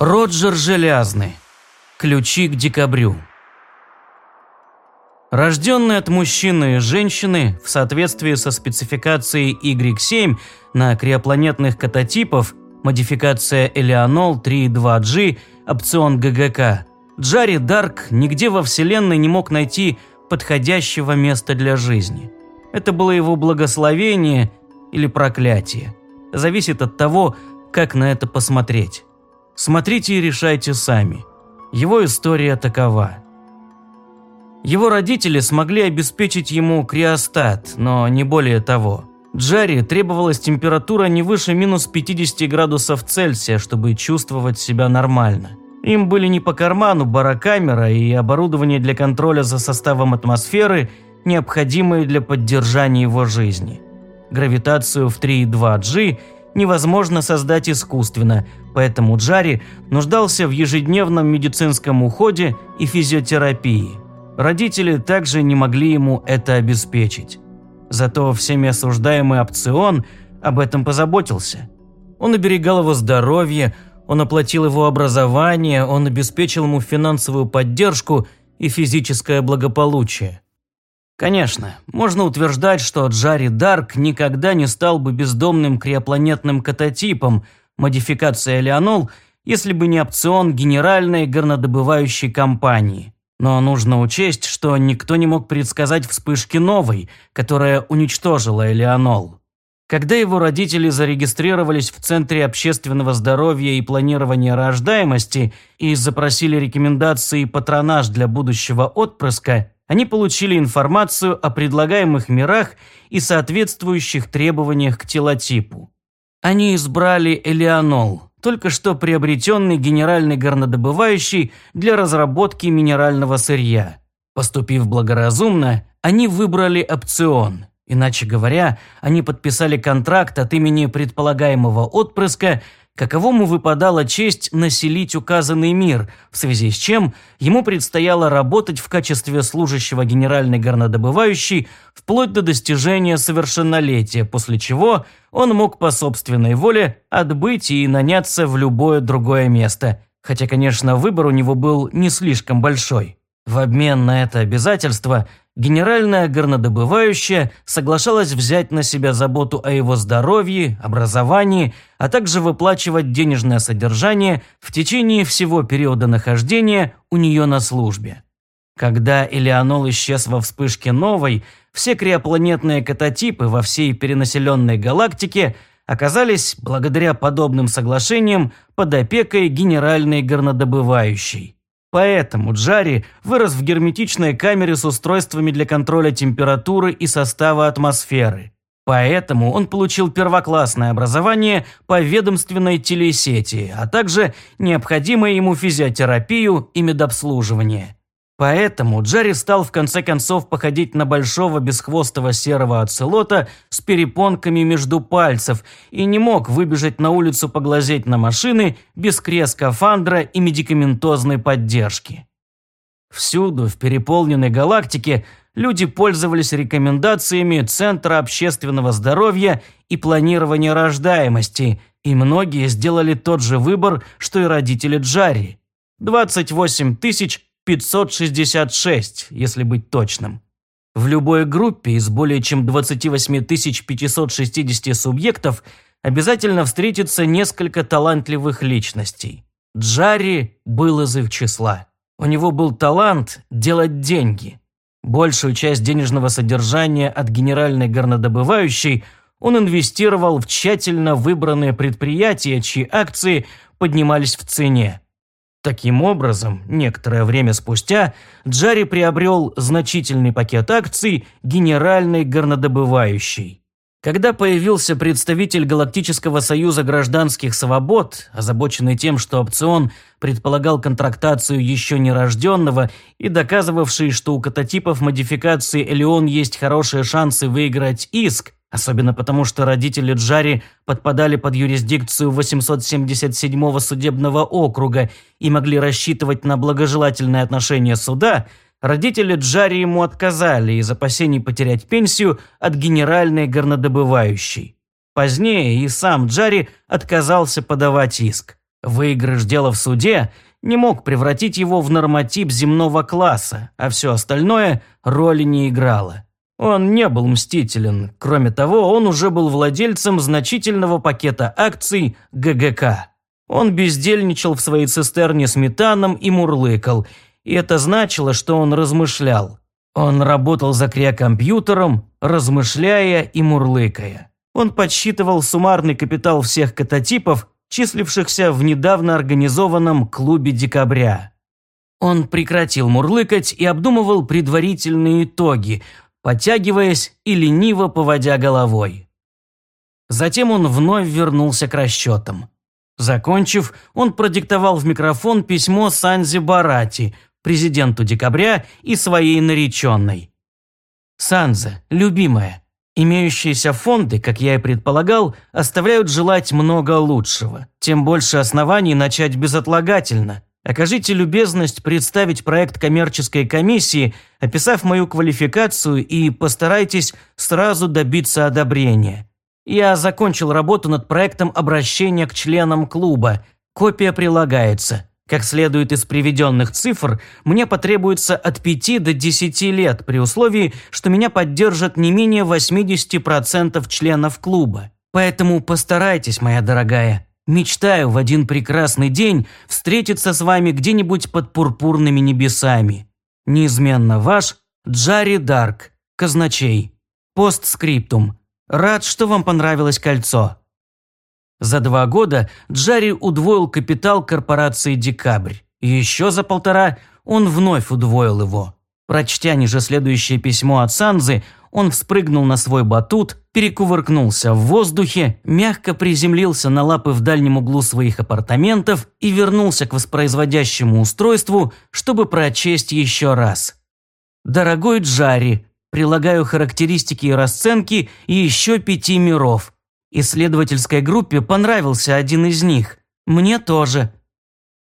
Роджер Желязный. Ключи к декабрю. Рожденный от мужчины и женщины в соответствии со спецификацией Y7 на криопланетных кататипов, модификация Элеонол 3.2G, опцион ГГК, Джарри Дарк нигде во Вселенной не мог найти подходящего места для жизни. Это было его благословение или проклятие. Зависит от того, как на это посмотреть. Смотрите и решайте сами. Его история такова. Его родители смогли обеспечить ему криостат, но не более того. Джарри требовалась температура не выше минус 50 градусов Цельсия, чтобы чувствовать себя нормально. Им были не по карману барокамера и оборудование для контроля за составом атмосферы, необходимые для поддержания его жизни. Гравитацию в 3,2G – невозможно создать искусственно, поэтому Джари нуждался в ежедневном медицинском уходе и физиотерапии. Родители также не могли ему это обеспечить. Зато всеми осуждаемый опцион об этом позаботился. Он оберегал его здоровье, он оплатил его образование, он обеспечил ему финансовую поддержку и физическое благополучие. Конечно, можно утверждать, что Джарри Дарк никогда не стал бы бездомным криопланетным кататипом, модификация Леонол, если бы не опцион генеральной горнодобывающей компании. Но нужно учесть, что никто не мог предсказать вспышки новой, которая уничтожила Элеонол. Когда его родители зарегистрировались в Центре общественного здоровья и планирования рождаемости и запросили рекомендации и патронаж для будущего отпрыска, они получили информацию о предлагаемых мирах и соответствующих требованиях к телотипу. Они избрали Элеонол, только что приобретенный генеральный горнодобывающий для разработки минерального сырья. Поступив благоразумно, они выбрали опцион. Иначе говоря, они подписали контракт от имени предполагаемого отпрыска каковому выпадала честь населить указанный мир, в связи с чем ему предстояло работать в качестве служащего генеральной горнодобывающей вплоть до достижения совершеннолетия, после чего он мог по собственной воле отбыть и наняться в любое другое место, хотя, конечно, выбор у него был не слишком большой. В обмен на это обязательство генеральная горнодобывающая соглашалась взять на себя заботу о его здоровье, образовании, а также выплачивать денежное содержание в течение всего периода нахождения у нее на службе. Когда Элеонол исчез во вспышке новой, все криопланетные кататипы во всей перенаселенной галактике оказались, благодаря подобным соглашениям, под опекой генеральной горнодобывающей. Поэтому Джари вырос в герметичной камере с устройствами для контроля температуры и состава атмосферы. Поэтому он получил первоклассное образование по ведомственной телесети, а также необходимую ему физиотерапию и медобслуживание. Поэтому Джарри стал в конце концов походить на большого бесхвостого серого оцелота с перепонками между пальцев и не мог выбежать на улицу поглазеть на машины без крест-скафандра и медикаментозной поддержки. Всюду, в переполненной галактике, люди пользовались рекомендациями Центра общественного здоровья и планирования рождаемости, и многие сделали тот же выбор, что и родители Джарри. 28 тысяч 566, если быть точным. В любой группе из более чем 28 560 субъектов обязательно встретится несколько талантливых личностей. Джарри был из их числа. У него был талант делать деньги. Большую часть денежного содержания от генеральной горнодобывающей он инвестировал в тщательно выбранные предприятия, чьи акции поднимались в цене. Таким образом, некоторое время спустя Джарри приобрел значительный пакет акций генеральной горнодобывающей. Когда появился представитель Галактического союза гражданских свобод, озабоченный тем, что опцион предполагал контрактацию еще нерожденного и доказывавший, что у кататипов модификации Элеон есть хорошие шансы выиграть иск, Особенно потому, что родители Джари подпадали под юрисдикцию 877-го судебного округа и могли рассчитывать на благожелательное отношение суда, родители Джари ему отказали из опасений потерять пенсию от генеральной горнодобывающей. Позднее и сам Джари отказался подавать иск. Выигрыш дела в суде не мог превратить его в норматип земного класса, а все остальное роли не играло. Он не был мстителен. Кроме того, он уже был владельцем значительного пакета акций ГГК. Он бездельничал в своей цистерне с метаном и мурлыкал, и это значило, что он размышлял. Он работал за криокомпьютером, размышляя и мурлыкая. Он подсчитывал суммарный капитал всех кататипов, числившихся в недавно организованном клубе «Декабря». Он прекратил мурлыкать и обдумывал предварительные итоги, подтягиваясь и лениво поводя головой. Затем он вновь вернулся к расчетам. Закончив, он продиктовал в микрофон письмо Санзи Барати, президенту Декабря и своей нареченной. «Санза, любимая, имеющиеся фонды, как я и предполагал, оставляют желать много лучшего. Тем больше оснований начать безотлагательно. Окажите любезность представить проект коммерческой комиссии, описав мою квалификацию и постарайтесь сразу добиться одобрения. Я закончил работу над проектом обращения к членам клуба. Копия прилагается. Как следует из приведенных цифр, мне потребуется от 5 до 10 лет при условии, что меня поддержат не менее 80% членов клуба. Поэтому постарайтесь, моя дорогая. Мечтаю в один прекрасный день встретиться с вами где-нибудь под пурпурными небесами. Неизменно ваш Джарри Дарк, казначей. Постскриптум. Рад, что вам понравилось кольцо. За два года Джарри удвоил капитал корпорации «Декабрь». Еще за полтора он вновь удвоил его. Прочтя ниже следующее письмо от Санзы, он вспрыгнул на свой батут, перекувыркнулся в воздухе, мягко приземлился на лапы в дальнем углу своих апартаментов и вернулся к воспроизводящему устройству, чтобы прочесть еще раз. «Дорогой Джарри, прилагаю характеристики и расценки еще пяти миров. Исследовательской группе понравился один из них. Мне тоже.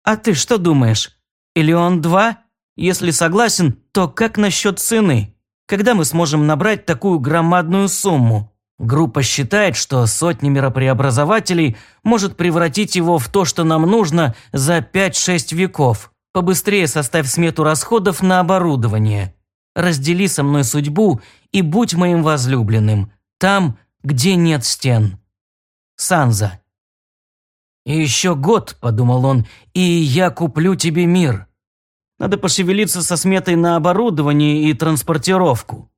А ты что думаешь? Или он два? Если согласен, то как насчет цены? Когда мы сможем набрать такую громадную сумму? Группа считает, что сотни миропреобразователей может превратить его в то, что нам нужно за 5-6 веков. Побыстрее составь смету расходов на оборудование. Раздели со мной судьбу и будь моим возлюбленным. Там, где нет стен. Санза. «И еще год», – подумал он, – «и я куплю тебе мир». Надо пошевелиться со сметой на оборудование и транспортировку.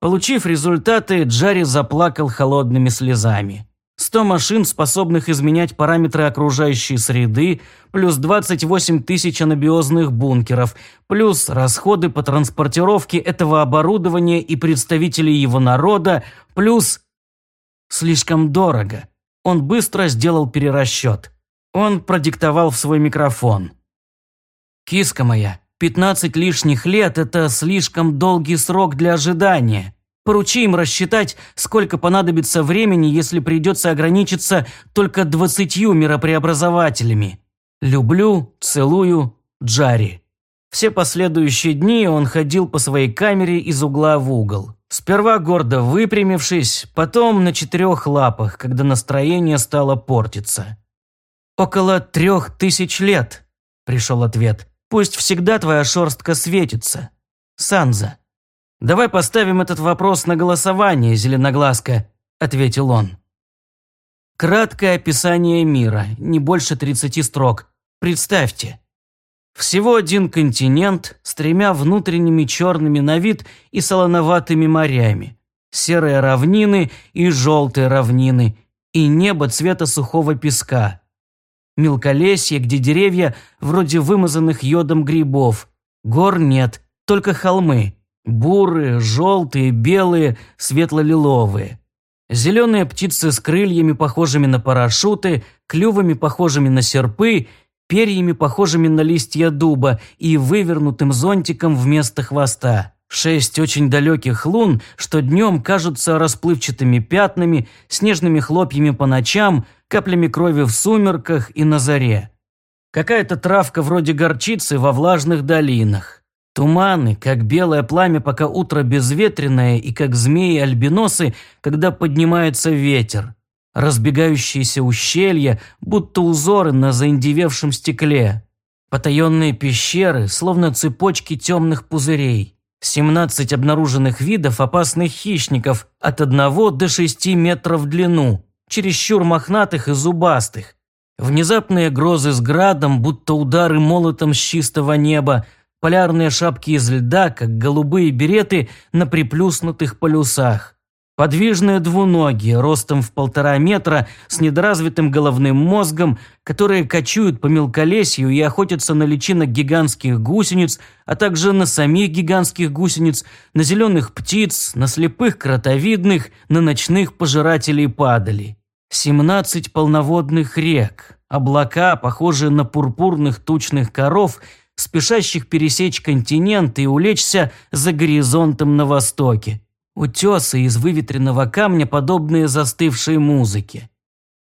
Получив результаты, Джарри заплакал холодными слезами. 100 машин, способных изменять параметры окружающей среды, плюс 28 тысяч анабиозных бункеров, плюс расходы по транспортировке этого оборудования и представителей его народа, плюс Слишком дорого. Он быстро сделал перерасчет. Он продиктовал в свой микрофон. «Киска моя, 15 лишних лет – это слишком долгий срок для ожидания. Поручи им рассчитать, сколько понадобится времени, если придется ограничиться только 20 миропреобразователями. Люблю, целую, Джари». Все последующие дни он ходил по своей камере из угла в угол. Сперва гордо выпрямившись, потом на четырех лапах, когда настроение стало портиться. «Около трех тысяч лет», – пришел ответ. «Пусть всегда твоя шерстка светится. Санза». «Давай поставим этот вопрос на голосование, зеленоглазка», – ответил он. Краткое описание мира, не больше 30 строк. Представьте, всего один континент с тремя внутренними черными на вид и солоноватыми морями. Серые равнины и желтые равнины. И небо цвета сухого песка. Мелколесье, где деревья вроде вымазанных йодом грибов. Гор нет, только холмы. Бурые, желтые, белые, светло-лиловые. Зеленые птицы с крыльями, похожими на парашюты, клювами, похожими на серпы перьями, похожими на листья дуба, и вывернутым зонтиком вместо хвоста. Шесть очень далеких лун, что днем кажутся расплывчатыми пятнами, снежными хлопьями по ночам, каплями крови в сумерках и на заре. Какая-то травка вроде горчицы во влажных долинах. Туманы, как белое пламя, пока утро безветренное, и как змеи-альбиносы, когда поднимается ветер. разбегающиеся ущелья, будто узоры на заиндевевшем стекле, потаенные пещеры, словно цепочки темных пузырей, 17 обнаруженных видов опасных хищников от 1 до 6 метров в длину, чересчур мохнатых и зубастых, внезапные грозы с градом, будто удары молотом с чистого неба, полярные шапки из льда, как голубые береты на приплюснутых полюсах. Подвижные двуногие, ростом в полтора метра, с недоразвитым головным мозгом, которые кочуют по мелколесью и охотятся на личинок гигантских гусениц, а также на самих гигантских гусениц, на зеленых птиц, на слепых кротовидных, на ночных пожирателей падали. Семнадцать полноводных рек, облака, похожие на пурпурных тучных коров, спешащих пересечь континент и улечься за горизонтом на востоке. Утесы из выветренного камня, подобные застывшей музыке.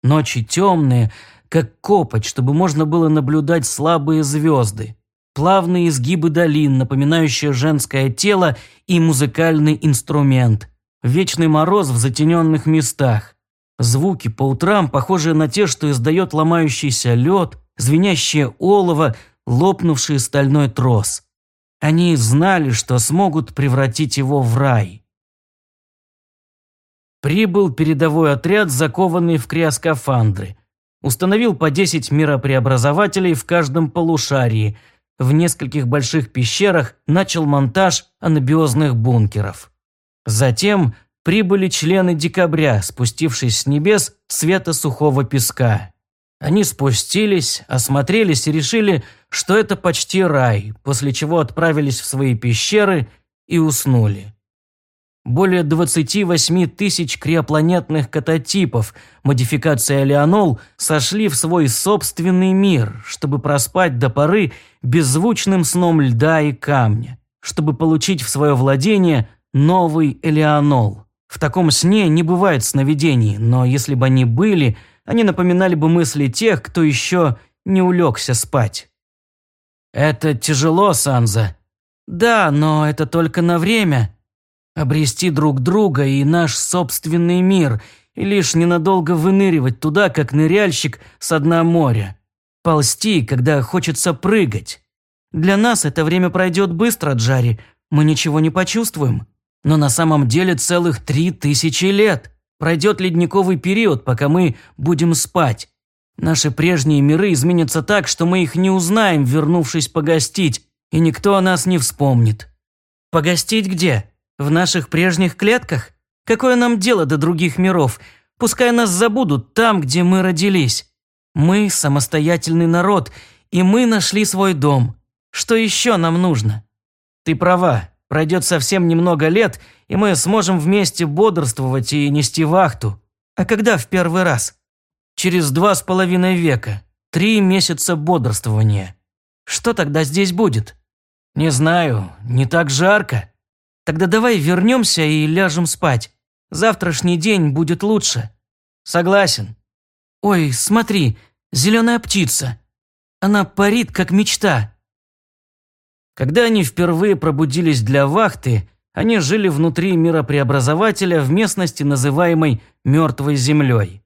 Ночи темные, как копоть, чтобы можно было наблюдать слабые звезды, плавные изгибы долин, напоминающие женское тело и музыкальный инструмент, вечный мороз в затененных местах, звуки по утрам, похожие на те, что издает ломающийся лед, звенящее олово, лопнувший стальной трос. Они знали, что смогут превратить его в рай. Прибыл передовой отряд, закованный в криоскафандры. Установил по 10 миропреобразователей в каждом полушарии. В нескольких больших пещерах начал монтаж анабиозных бункеров. Затем прибыли члены декабря, спустившись с небес цвета сухого песка. Они спустились, осмотрелись и решили, что это почти рай, после чего отправились в свои пещеры и уснули более 28 тысяч криопланетных кататипов модификации Алианол сошли в свой собственный мир, чтобы проспать до поры беззвучным сном льда и камня, чтобы получить в свое владение новый Элеонол. В таком сне не бывает сновидений, но если бы они были, они напоминали бы мысли тех, кто еще не улегся спать. «Это тяжело, Санза». «Да, но это только на время», обрести друг друга и наш собственный мир, и лишь ненадолго выныривать туда, как ныряльщик с дна моря. Ползти, когда хочется прыгать. Для нас это время пройдет быстро, Джари, мы ничего не почувствуем. Но на самом деле целых три тысячи лет. Пройдет ледниковый период, пока мы будем спать. Наши прежние миры изменятся так, что мы их не узнаем, вернувшись погостить, и никто о нас не вспомнит. Погостить где? В наших прежних клетках? Какое нам дело до других миров? Пускай нас забудут там, где мы родились. Мы – самостоятельный народ, и мы нашли свой дом. Что еще нам нужно? Ты права, пройдет совсем немного лет, и мы сможем вместе бодрствовать и нести вахту. А когда в первый раз? Через два с половиной века. Три месяца бодрствования. Что тогда здесь будет? Не знаю, не так жарко. Тогда давай вернемся и ляжем спать. Завтрашний день будет лучше. Согласен. Ой, смотри, зеленая птица. Она парит, как мечта. Когда они впервые пробудились для вахты, они жили внутри миропреобразователя в местности, называемой «мертвой землей».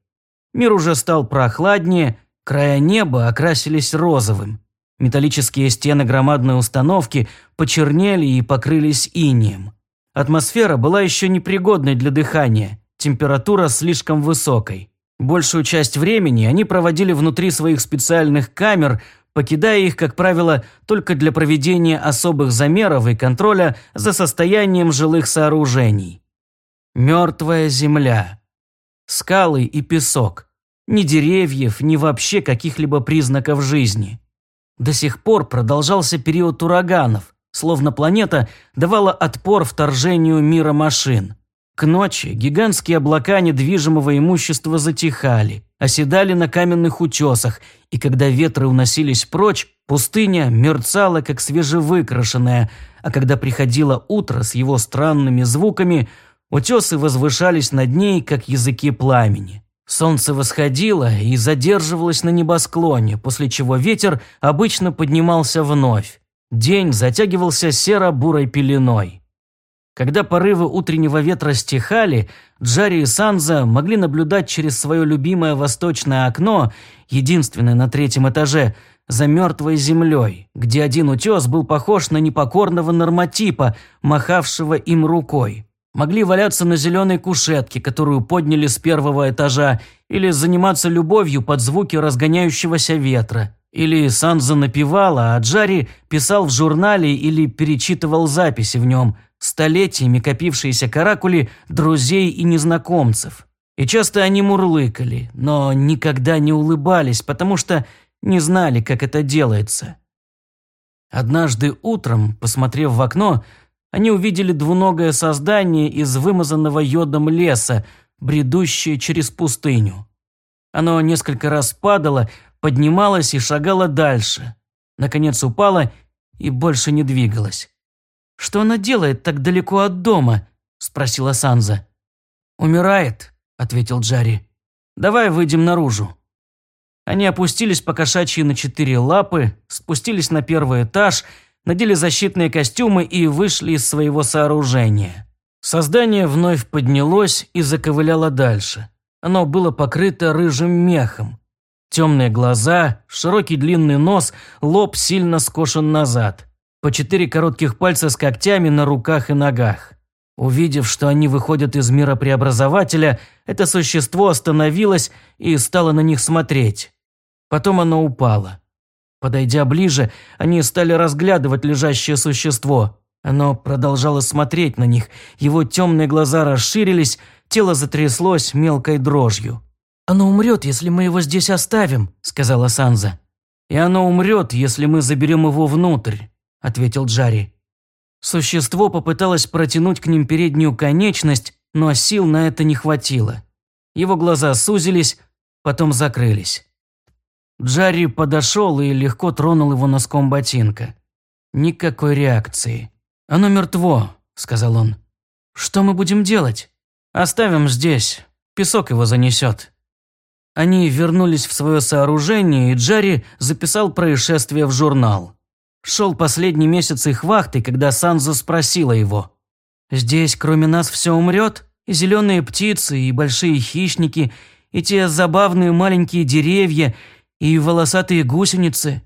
Мир уже стал прохладнее, края неба окрасились розовым. Металлические стены громадной установки почернели и покрылись инием. Атмосфера была еще непригодной для дыхания, температура слишком высокой. Большую часть времени они проводили внутри своих специальных камер, покидая их, как правило, только для проведения особых замеров и контроля за состоянием жилых сооружений. Мертвая земля. Скалы и песок. Ни деревьев, ни вообще каких-либо признаков жизни. До сих пор продолжался период ураганов, словно планета давала отпор вторжению мира машин. К ночи гигантские облака недвижимого имущества затихали, оседали на каменных утесах, и когда ветры уносились прочь, пустыня мерцала, как свежевыкрашенная, а когда приходило утро с его странными звуками, утесы возвышались над ней, как языки пламени. Солнце восходило и задерживалось на небосклоне, после чего ветер обычно поднимался вновь. День затягивался серо-бурой пеленой. Когда порывы утреннего ветра стихали, Джари и Санза могли наблюдать через свое любимое восточное окно, единственное на третьем этаже, за мертвой землей, где один утес был похож на непокорного нормотипа, махавшего им рукой. Могли валяться на зеленой кушетке, которую подняли с первого этажа, или заниматься любовью под звуки разгоняющегося ветра. Или Санза напевала, а Джари писал в журнале или перечитывал записи в нем, столетиями копившиеся каракули друзей и незнакомцев. И часто они мурлыкали, но никогда не улыбались, потому что не знали, как это делается. Однажды утром, посмотрев в окно, они увидели двуногое создание из вымазанного йодом леса, бредущее через пустыню. Оно несколько раз падало, поднималось и шагало дальше. Наконец упало и больше не двигалось. «Что она делает так далеко от дома?» – спросила Санза. «Умирает», – ответил Джари. «Давай выйдем наружу». Они опустились по кошачьи на четыре лапы, спустились на первый этаж, надели защитные костюмы и вышли из своего сооружения. Создание вновь поднялось и заковыляло дальше. Оно было покрыто рыжим мехом. Темные глаза, широкий длинный нос, лоб сильно скошен назад по четыре коротких пальца с когтями на руках и ногах. Увидев, что они выходят из мира преобразователя, это существо остановилось и стало на них смотреть. Потом оно упало. Подойдя ближе, они стали разглядывать лежащее существо. Оно продолжало смотреть на них, его темные глаза расширились, тело затряслось мелкой дрожью. «Оно умрет, если мы его здесь оставим», – сказала Санза. «И оно умрет, если мы заберем его внутрь», ответил Джари. Существо попыталось протянуть к ним переднюю конечность, но сил на это не хватило. Его глаза сузились, потом закрылись. Джарри подошел и легко тронул его носком ботинка. Никакой реакции. «Оно мертво», – сказал он. «Что мы будем делать?» «Оставим здесь. Песок его занесет». Они вернулись в свое сооружение, и Джарри записал происшествие в журнал. Шел последний месяц их вахты, когда Санза спросила его. «Здесь кроме нас все умрет? И зеленые птицы, и большие хищники, и те забавные маленькие деревья, и волосатые гусеницы?»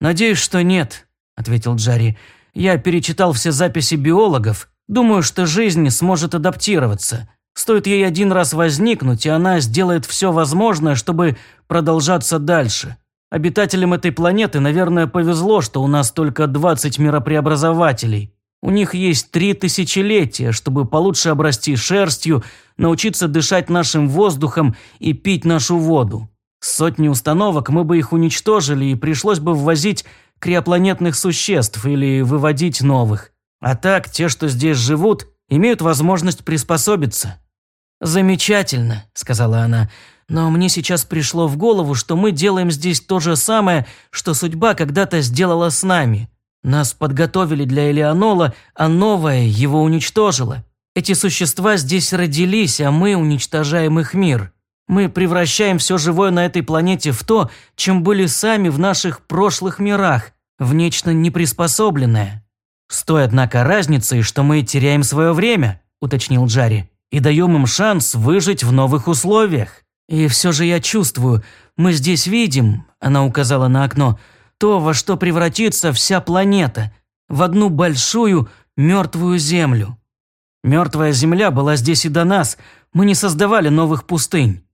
«Надеюсь, что нет», – ответил Джарри. «Я перечитал все записи биологов. Думаю, что жизнь сможет адаптироваться. Стоит ей один раз возникнуть, и она сделает все возможное, чтобы продолжаться дальше. Обитателям этой планеты, наверное, повезло, что у нас только 20 миропреобразователей. У них есть три тысячелетия, чтобы получше обрасти шерстью, научиться дышать нашим воздухом и пить нашу воду. Сотни установок мы бы их уничтожили и пришлось бы ввозить криопланетных существ или выводить новых. А так, те, что здесь живут, имеют возможность приспособиться. «Замечательно», – сказала она. Но мне сейчас пришло в голову, что мы делаем здесь то же самое, что судьба когда-то сделала с нами. Нас подготовили для Элеонола, а новое его уничтожило. Эти существа здесь родились, а мы уничтожаем их мир. Мы превращаем все живое на этой планете в то, чем были сами в наших прошлых мирах, в нечто неприспособленное. С той, однако, разницей, что мы теряем свое время, уточнил Джари, и даем им шанс выжить в новых условиях. И все же я чувствую, мы здесь видим, она указала на окно, то, во что превратится вся планета, в одну большую мертвую землю. Мертвая земля была здесь и до нас, мы не создавали новых пустынь.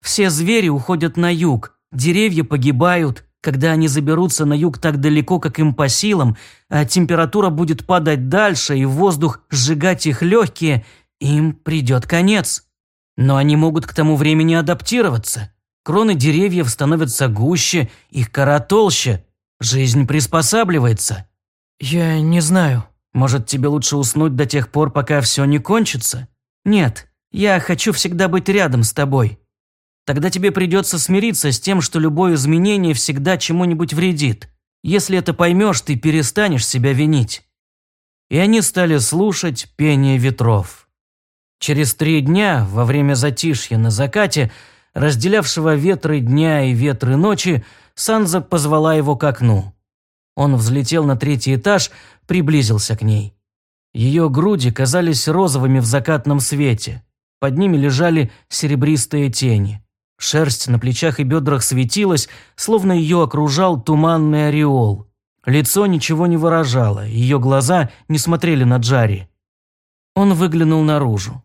Все звери уходят на юг, деревья погибают, когда они заберутся на юг так далеко, как им по силам, а температура будет падать дальше и воздух сжигать их легкие, им придет конец. Но они могут к тому времени адаптироваться. Кроны деревьев становятся гуще, их кора толще. Жизнь приспосабливается. Я не знаю. Может, тебе лучше уснуть до тех пор, пока все не кончится? Нет, я хочу всегда быть рядом с тобой. Тогда тебе придется смириться с тем, что любое изменение всегда чему-нибудь вредит. Если это поймешь, ты перестанешь себя винить. И они стали слушать пение ветров. Через три дня, во время затишья на закате, разделявшего ветры дня и ветры ночи, Санза позвала его к окну. Он взлетел на третий этаж, приблизился к ней. Ее груди казались розовыми в закатном свете. Под ними лежали серебристые тени. Шерсть на плечах и бедрах светилась, словно ее окружал туманный ореол. Лицо ничего не выражало, ее глаза не смотрели на Джари. Он выглянул наружу.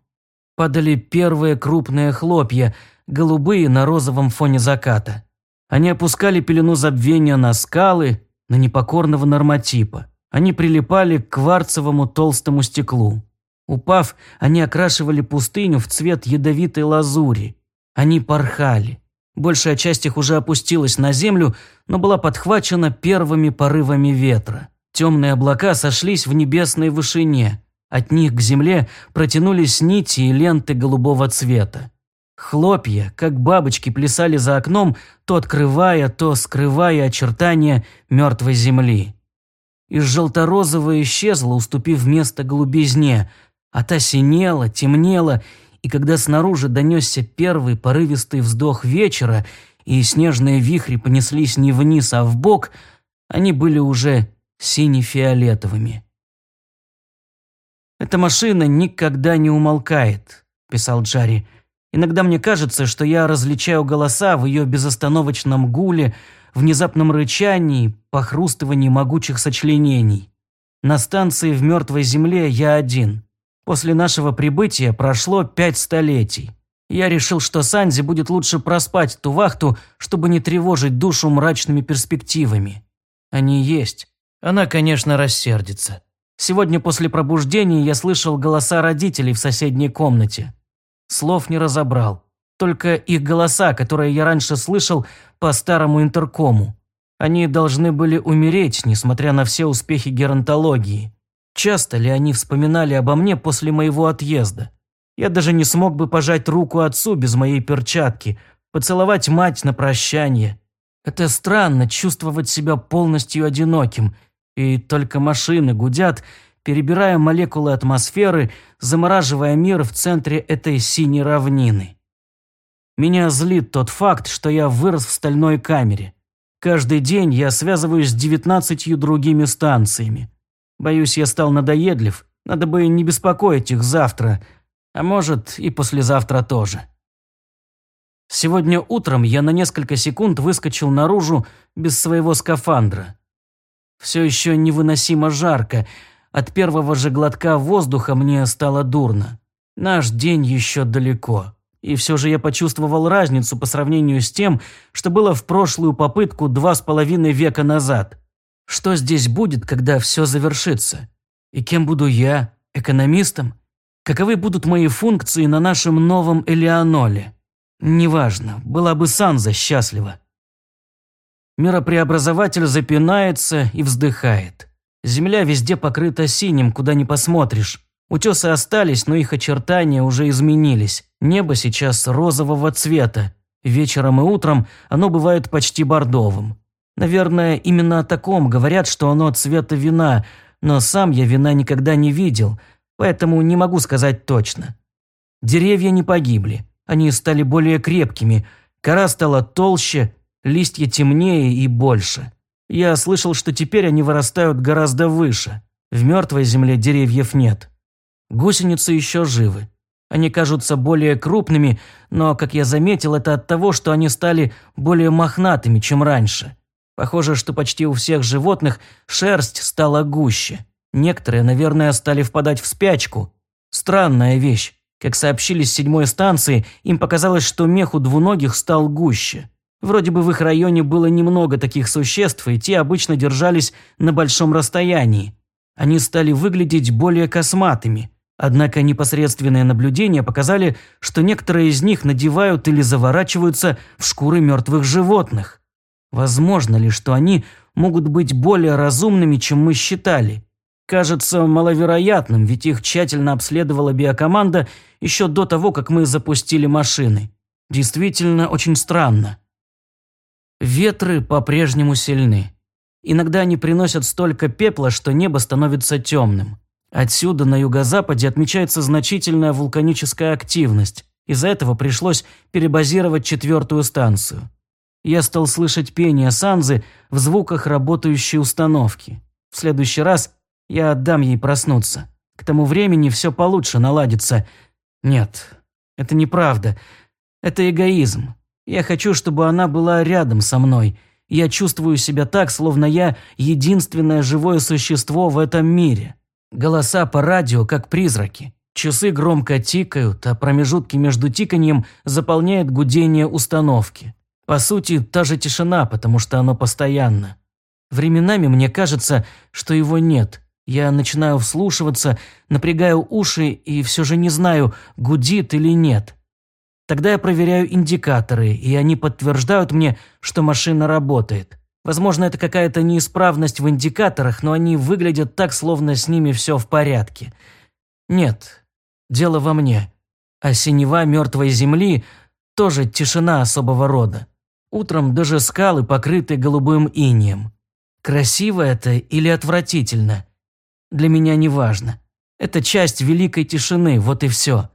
Падали первые крупные хлопья, голубые на розовом фоне заката. Они опускали пелену забвения на скалы, на непокорного норматипа. Они прилипали к кварцевому толстому стеклу. Упав, они окрашивали пустыню в цвет ядовитой лазури. Они порхали. Большая часть их уже опустилась на землю, но была подхвачена первыми порывами ветра. Темные облака сошлись в небесной вышине. От них к земле протянулись нити и ленты голубого цвета. Хлопья, как бабочки, плясали за окном, то открывая, то скрывая очертания мертвой земли. Из желторозового исчезла, уступив место голубизне, а та синела, темнела, и когда снаружи донесся первый порывистый вздох вечера, и снежные вихри понеслись не вниз, а вбок, они были уже сине-фиолетовыми. «Эта машина никогда не умолкает», – писал Джарри. Иногда мне кажется, что я различаю голоса в ее безостановочном гуле, внезапном рычании, похрустывании могучих сочленений. На станции в мертвой земле я один. После нашего прибытия прошло пять столетий. Я решил, что Санзи будет лучше проспать ту вахту, чтобы не тревожить душу мрачными перспективами. Они есть. Она, конечно, рассердится. Сегодня после пробуждения я слышал голоса родителей в соседней комнате. Слов не разобрал. Только их голоса, которые я раньше слышал по старому интеркому. Они должны были умереть, несмотря на все успехи геронтологии. Часто ли они вспоминали обо мне после моего отъезда? Я даже не смог бы пожать руку отцу без моей перчатки, поцеловать мать на прощание. Это странно чувствовать себя полностью одиноким, и только машины гудят, перебирая молекулы атмосферы, замораживая мир в центре этой синей равнины. Меня злит тот факт, что я вырос в стальной камере. Каждый день я связываюсь с девятнадцатью другими станциями. Боюсь, я стал надоедлив, надо бы не беспокоить их завтра, а может и послезавтра тоже. Сегодня утром я на несколько секунд выскочил наружу без своего скафандра. Все еще невыносимо жарко, от первого же глотка воздуха мне стало дурно. Наш день еще далеко. И все же я почувствовал разницу по сравнению с тем, что было в прошлую попытку два с половиной века назад. Что здесь будет, когда все завершится? И кем буду я? Экономистом? Каковы будут мои функции на нашем новом Элеоноле? Неважно, была бы Санза счастлива. Миропреобразователь запинается и вздыхает. Земля везде покрыта синим, куда ни посмотришь. Утесы остались, но их очертания уже изменились. Небо сейчас розового цвета. Вечером и утром оно бывает почти бордовым. Наверное, именно о таком говорят, что оно цвета вина, но сам я вина никогда не видел, поэтому не могу сказать точно. Деревья не погибли, они стали более крепкими, кора стала толще, листья темнее и больше. Я слышал, что теперь они вырастают гораздо выше. В мертвой земле деревьев нет. Гусеницы еще живы. Они кажутся более крупными, но, как я заметил, это от того, что они стали более мохнатыми, чем раньше. Похоже, что почти у всех животных шерсть стала гуще. Некоторые, наверное, стали впадать в спячку. Странная вещь. Как сообщили с седьмой станции, им показалось, что мех у двуногих стал гуще. Вроде бы в их районе было немного таких существ, и те обычно держались на большом расстоянии. Они стали выглядеть более косматыми. Однако непосредственные наблюдения показали, что некоторые из них надевают или заворачиваются в шкуры мертвых животных. Возможно ли, что они могут быть более разумными, чем мы считали? Кажется маловероятным, ведь их тщательно обследовала биокоманда еще до того, как мы запустили машины. Действительно очень странно. Ветры по-прежнему сильны. Иногда они приносят столько пепла, что небо становится темным. Отсюда на юго-западе отмечается значительная вулканическая активность. Из-за этого пришлось перебазировать четвертую станцию. Я стал слышать пение Санзы в звуках работающей установки. В следующий раз я отдам ей проснуться. К тому времени все получше наладится. Нет, это неправда. Это эгоизм. Я хочу, чтобы она была рядом со мной. Я чувствую себя так, словно я единственное живое существо в этом мире. Голоса по радио, как призраки. Часы громко тикают, а промежутки между тиканьем заполняет гудение установки. По сути, та же тишина, потому что оно постоянно. Временами мне кажется, что его нет. Я начинаю вслушиваться, напрягаю уши и все же не знаю, гудит или нет. Тогда я проверяю индикаторы, и они подтверждают мне, что машина работает. Возможно, это какая-то неисправность в индикаторах, но они выглядят так, словно с ними все в порядке. Нет, дело во мне. А синева мертвой земли – тоже тишина особого рода. Утром даже скалы покрыты голубым инием. Красиво это или отвратительно? Для меня не важно. Это часть великой тишины, вот и все.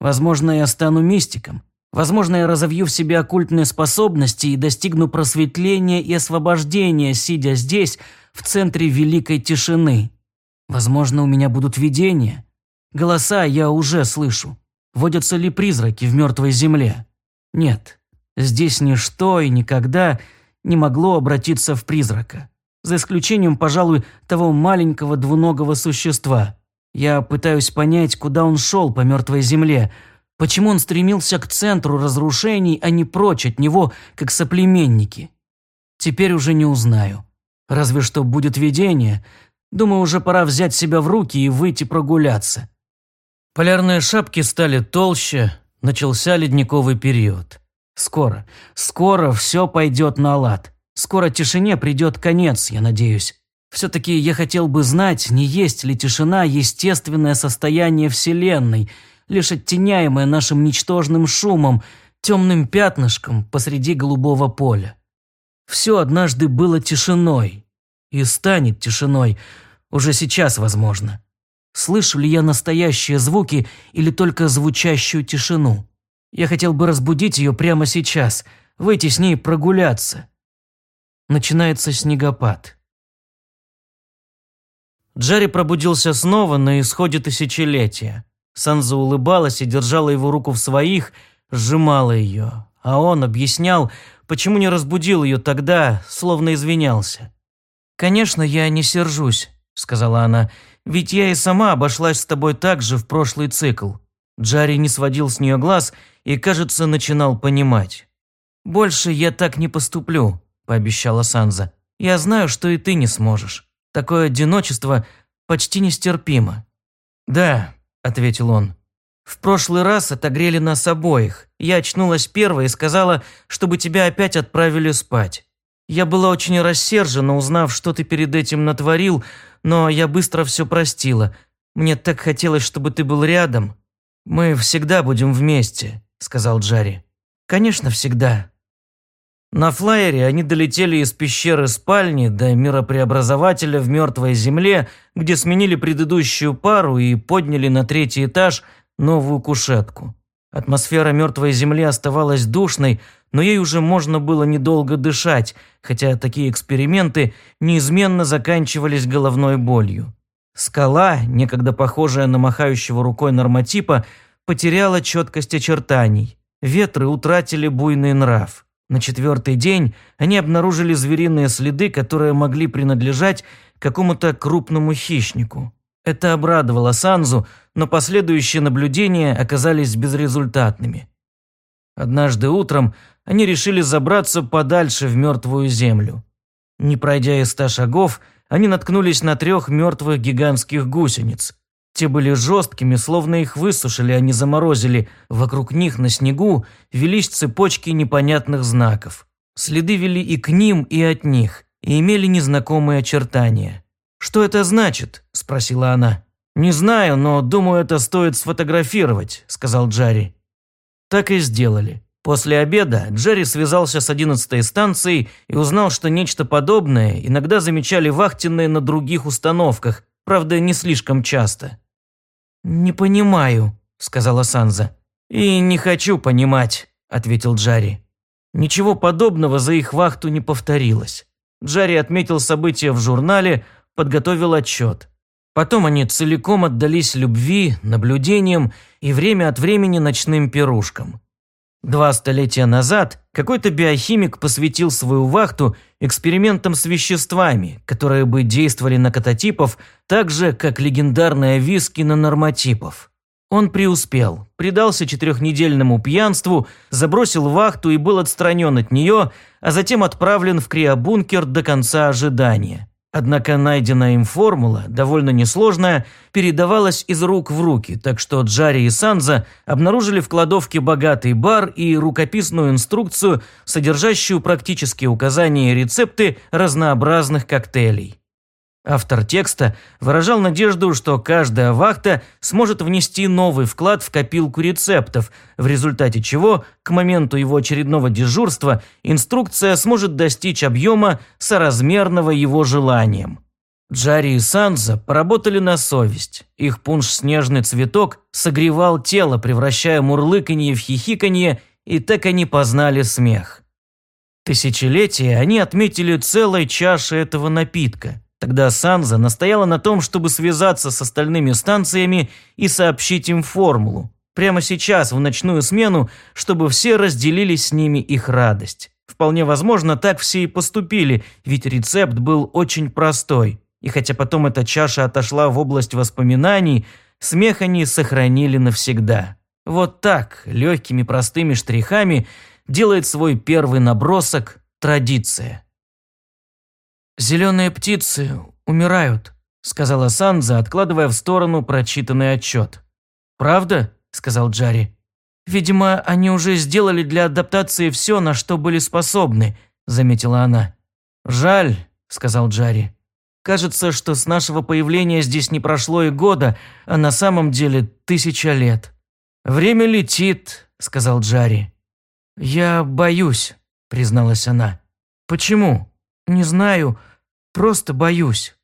Возможно, я стану мистиком. Возможно, я разовью в себе оккультные способности и достигну просветления и освобождения, сидя здесь, в центре великой тишины. Возможно, у меня будут видения. Голоса я уже слышу. Водятся ли призраки в мертвой земле? Нет. Здесь ничто и никогда не могло обратиться в призрака. За исключением, пожалуй, того маленького двуногого существа. Я пытаюсь понять, куда он шел по мертвой земле, почему он стремился к центру разрушений, а не прочь от него, как соплеменники. Теперь уже не узнаю. Разве что будет видение. Думаю, уже пора взять себя в руки и выйти прогуляться. Полярные шапки стали толще, начался ледниковый период. Скоро, скоро все пойдет на лад. Скоро тишине придет конец, я надеюсь. Все-таки я хотел бы знать, не есть ли тишина естественное состояние Вселенной, лишь оттеняемое нашим ничтожным шумом, темным пятнышком посреди голубого поля. Все однажды было тишиной. И станет тишиной. Уже сейчас, возможно. Слышу ли я настоящие звуки или только звучащую тишину? Я хотел бы разбудить ее прямо сейчас, выйти с ней прогуляться. Начинается снегопад. Джарри пробудился снова на исходе тысячелетия. Санза улыбалась и держала его руку в своих, сжимала ее. А он объяснял, почему не разбудил ее тогда, словно извинялся. «Конечно, я не сержусь», – сказала она, – «ведь я и сама обошлась с тобой так же в прошлый цикл». Джарри не сводил с нее глаз и, кажется, начинал понимать. «Больше я так не поступлю», – пообещала Санза. «Я знаю, что и ты не сможешь. Такое одиночество почти нестерпимо». «Да», – ответил он. «В прошлый раз отогрели нас обоих. Я очнулась первой и сказала, чтобы тебя опять отправили спать. Я была очень рассержена, узнав, что ты перед этим натворил, но я быстро все простила. Мне так хотелось, чтобы ты был рядом. Мы всегда будем вместе сказал Джарри. «Конечно, всегда». На флайере они долетели из пещеры спальни до миропреобразователя в мертвой земле, где сменили предыдущую пару и подняли на третий этаж новую кушетку. Атмосфера мертвой земли оставалась душной, но ей уже можно было недолго дышать, хотя такие эксперименты неизменно заканчивались головной болью. Скала, некогда похожая на махающего рукой нормотипа, потеряла четкость очертаний. Ветры утратили буйный нрав. На четвертый день они обнаружили звериные следы, которые могли принадлежать какому-то крупному хищнику. Это обрадовало Санзу, но последующие наблюдения оказались безрезультатными. Однажды утром они решили забраться подальше в мертвую землю. Не пройдя и ста шагов, они наткнулись на трех мертвых гигантских гусениц. Те были жесткими, словно их высушили, а не заморозили. Вокруг них на снегу велись цепочки непонятных знаков. Следы вели и к ним, и от них, и имели незнакомые очертания. «Что это значит?» – спросила она. «Не знаю, но думаю, это стоит сфотографировать», – сказал Джарри. Так и сделали. После обеда Джерри связался с 11-й станцией и узнал, что нечто подобное иногда замечали вахтенные на других установках, правда, не слишком часто. «Не понимаю», – сказала Санза. «И не хочу понимать», – ответил Джари. Ничего подобного за их вахту не повторилось. Джари отметил события в журнале, подготовил отчет. Потом они целиком отдались любви, наблюдениям и время от времени ночным пирушкам. Два столетия назад какой-то биохимик посвятил свою вахту экспериментам с веществами, которые бы действовали на кататипов так же, как легендарная виски на нормотипов. Он преуспел, предался четырехнедельному пьянству, забросил вахту и был отстранен от нее, а затем отправлен в криобункер до конца ожидания. Однако найденная им формула, довольно несложная, передавалась из рук в руки, так что Джари и Санза обнаружили в кладовке богатый бар и рукописную инструкцию, содержащую практические указания и рецепты разнообразных коктейлей. Автор текста выражал надежду, что каждая вахта сможет внести новый вклад в копилку рецептов, в результате чего к моменту его очередного дежурства инструкция сможет достичь объема, соразмерного его желаниям. Джари и Санза поработали на совесть. Их пунш «Снежный цветок» согревал тело, превращая мурлыканье в хихиканье, и так они познали смех. Тысячелетия они отметили целой чашей этого напитка – Тогда Санза настояла на том, чтобы связаться с остальными станциями и сообщить им формулу. Прямо сейчас, в ночную смену, чтобы все разделили с ними их радость. Вполне возможно, так все и поступили, ведь рецепт был очень простой. И хотя потом эта чаша отошла в область воспоминаний, смех они сохранили навсегда. Вот так, легкими простыми штрихами, делает свой первый набросок традиция. «Зеленые птицы умирают», – сказала Санза, откладывая в сторону прочитанный отчет. «Правда?» – сказал Джари. «Видимо, они уже сделали для адаптации все, на что были способны», – заметила она. «Жаль», – сказал Джари. «Кажется, что с нашего появления здесь не прошло и года, а на самом деле тысяча лет». «Время летит», – сказал Джари. «Я боюсь», – призналась она. «Почему?» «Не знаю, просто боюсь».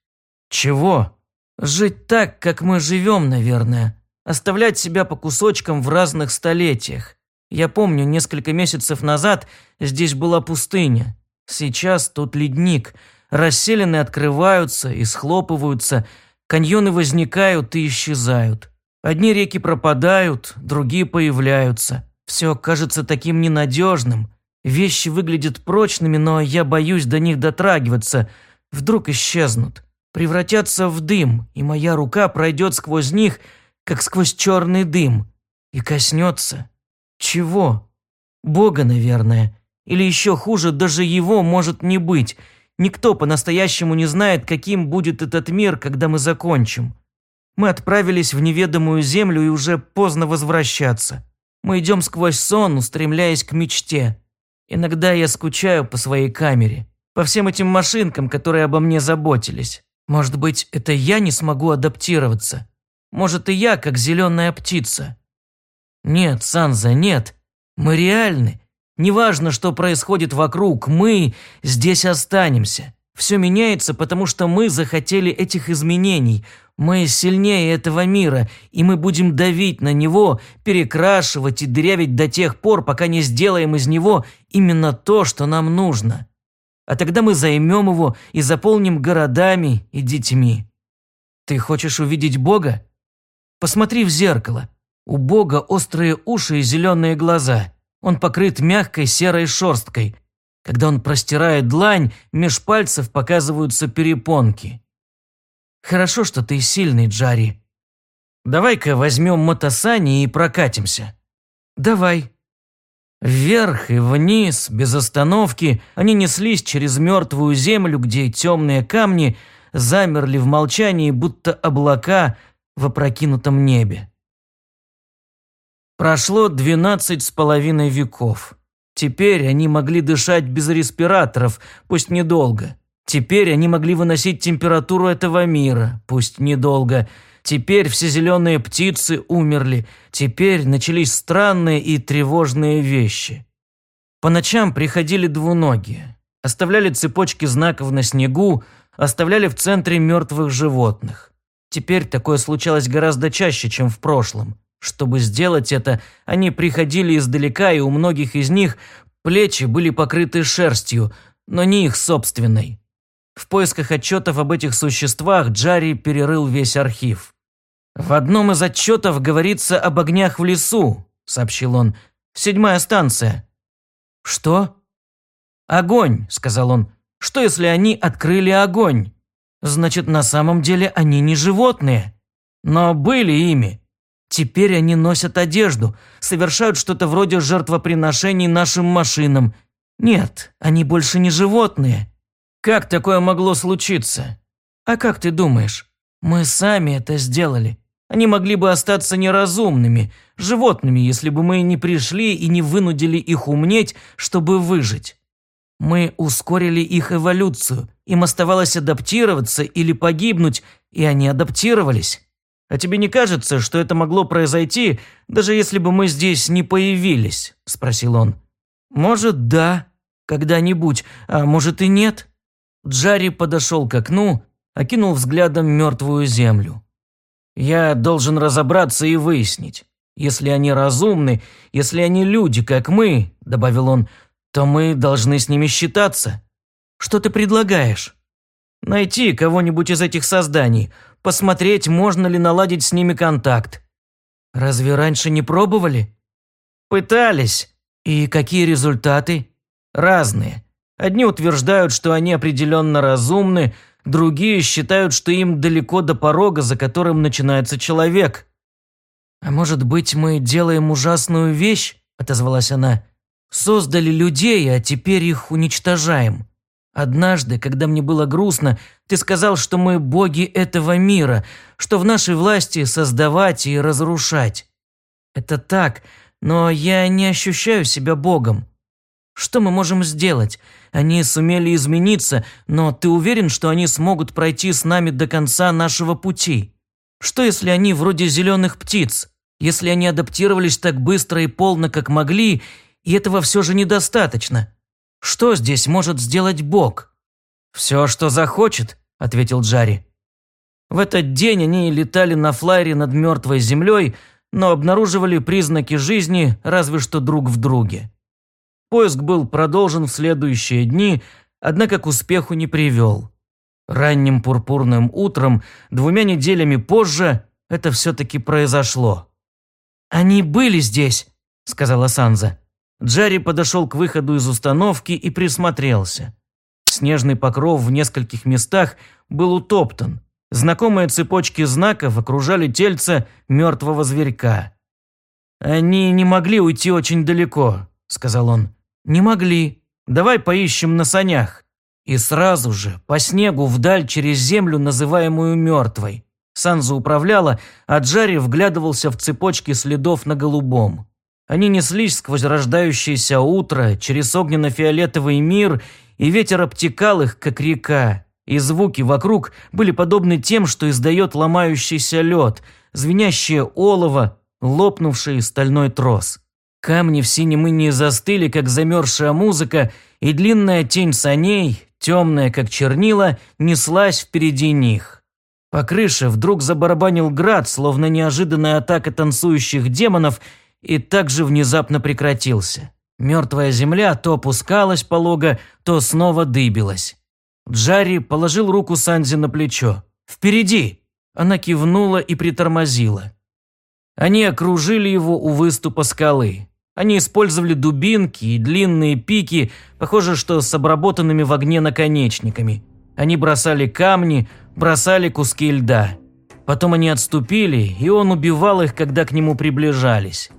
«Чего?» «Жить так, как мы живем, наверное. Оставлять себя по кусочкам в разных столетиях. Я помню, несколько месяцев назад здесь была пустыня. Сейчас тут ледник. Расселены открываются и схлопываются, каньоны возникают и исчезают. Одни реки пропадают, другие появляются. Все кажется таким ненадежным. Вещи выглядят прочными, но я боюсь до них дотрагиваться. Вдруг исчезнут, превратятся в дым, и моя рука пройдет сквозь них, как сквозь черный дым, и коснется. Чего? Бога, наверное. Или еще хуже, даже его может не быть. Никто по-настоящему не знает, каким будет этот мир, когда мы закончим. Мы отправились в неведомую землю и уже поздно возвращаться. Мы идем сквозь сон, устремляясь к мечте. Иногда я скучаю по своей камере, по всем этим машинкам, которые обо мне заботились. Может быть, это я не смогу адаптироваться? Может, и я, как зеленая птица? Нет, Санза, нет. Мы реальны. Неважно, что происходит вокруг, мы здесь останемся. Все меняется, потому что мы захотели этих изменений. Мы сильнее этого мира, и мы будем давить на него, перекрашивать и дырявить до тех пор, пока не сделаем из него именно то, что нам нужно. А тогда мы займем его и заполним городами и детьми. Ты хочешь увидеть Бога? Посмотри в зеркало. У Бога острые уши и зеленые глаза. Он покрыт мягкой серой шерсткой. Когда он простирает длань, меж пальцев показываются перепонки. Хорошо, что ты сильный, Джари. Давай-ка возьмем мотосани и прокатимся. Давай. Вверх и вниз, без остановки, они неслись через мертвую землю, где темные камни замерли в молчании, будто облака в опрокинутом небе. Прошло двенадцать с половиной веков. Теперь они могли дышать без респираторов, пусть недолго. Теперь они могли выносить температуру этого мира, пусть недолго. Теперь все зеленые птицы умерли. Теперь начались странные и тревожные вещи. По ночам приходили двуногие. Оставляли цепочки знаков на снегу, оставляли в центре мертвых животных. Теперь такое случалось гораздо чаще, чем в прошлом. Чтобы сделать это, они приходили издалека, и у многих из них плечи были покрыты шерстью, но не их собственной. В поисках отчетов об этих существах Джарри перерыл весь архив. «В одном из отчетов говорится об огнях в лесу», – сообщил он. «Седьмая станция». «Что?» «Огонь», – сказал он. «Что, если они открыли огонь? Значит, на самом деле они не животные, но были ими. Теперь они носят одежду, совершают что-то вроде жертвоприношений нашим машинам. Нет, они больше не животные. Как такое могло случиться? А как ты думаешь? Мы сами это сделали. Они могли бы остаться неразумными, животными, если бы мы не пришли и не вынудили их умнеть, чтобы выжить. Мы ускорили их эволюцию, им оставалось адаптироваться или погибнуть, и они адаптировались. А тебе не кажется, что это могло произойти, даже если бы мы здесь не появились?» – спросил он. «Может, да, когда-нибудь, а может и нет». Джарри подошел к окну, окинул взглядом мертвую землю. «Я должен разобраться и выяснить. Если они разумны, если они люди, как мы», – добавил он, – «то мы должны с ними считаться. Что ты предлагаешь?» «Найти кого-нибудь из этих созданий, посмотреть, можно ли наладить с ними контакт». «Разве раньше не пробовали?» «Пытались. И какие результаты?» «Разные. Одни утверждают, что они определенно разумны, другие считают, что им далеко до порога, за которым начинается человек. «А может быть, мы делаем ужасную вещь?» – отозвалась она. «Создали людей, а теперь их уничтожаем. Однажды, когда мне было грустно, ты сказал, что мы боги этого мира, что в нашей власти создавать и разрушать. Это так, но я не ощущаю себя богом. Что мы можем сделать? Они сумели измениться, но ты уверен, что они смогут пройти с нами до конца нашего пути? Что если они вроде зеленых птиц? Если они адаптировались так быстро и полно, как могли, и этого все же недостаточно? Что здесь может сделать Бог? «Все, что захочет», – ответил Джари. В этот день они летали на флайере над мертвой землей, но обнаруживали признаки жизни разве что друг в друге. Поиск был продолжен в следующие дни, однако к успеху не привел. Ранним пурпурным утром, двумя неделями позже, это все-таки произошло. «Они были здесь», – сказала Санза. Джарри подошел к выходу из установки и присмотрелся. Снежный покров в нескольких местах был утоптан. Знакомые цепочки знаков окружали тельце мертвого зверька. «Они не могли уйти очень далеко», – сказал он. «Не могли. Давай поищем на санях». И сразу же, по снегу вдаль через землю, называемую мертвой. Санза управляла, а Джарри вглядывался в цепочки следов на голубом. Они неслись сквозь рождающееся утро, через огненно-фиолетовый мир, и ветер обтекал их, как река. И звуки вокруг были подобны тем, что издает ломающийся лед, звенящее олово, лопнувший стальной трос. Камни в синем инии застыли, как замерзшая музыка, и длинная тень саней, темная, как чернила, неслась впереди них. По крыше вдруг забарабанил град, словно неожиданная атака танцующих демонов, и также внезапно прекратился. Мертвая земля то опускалась полого, то снова дыбилась. Джарри положил руку Санзи на плечо. «Впереди!» Она кивнула и притормозила. Они окружили его у выступа скалы. Они использовали дубинки и длинные пики, похоже, что с обработанными в огне наконечниками. Они бросали камни, бросали куски льда. Потом они отступили, и он убивал их, когда к нему приближались.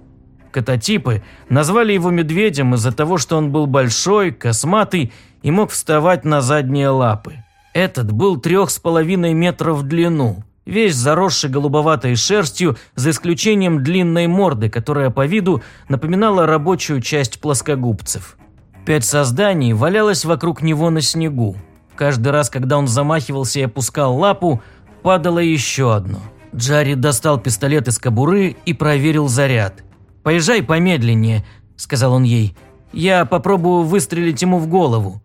Кататипы назвали его медведем из-за того, что он был большой, косматый и мог вставать на задние лапы. Этот был трех с половиной метров в длину, весь заросший голубоватой шерстью, за исключением длинной морды, которая по виду напоминала рабочую часть плоскогубцев. Пять созданий валялось вокруг него на снегу. Каждый раз, когда он замахивался и опускал лапу, падало еще одно. Джарри достал пистолет из кобуры и проверил заряд. «Поезжай помедленнее», – сказал он ей. «Я попробую выстрелить ему в голову».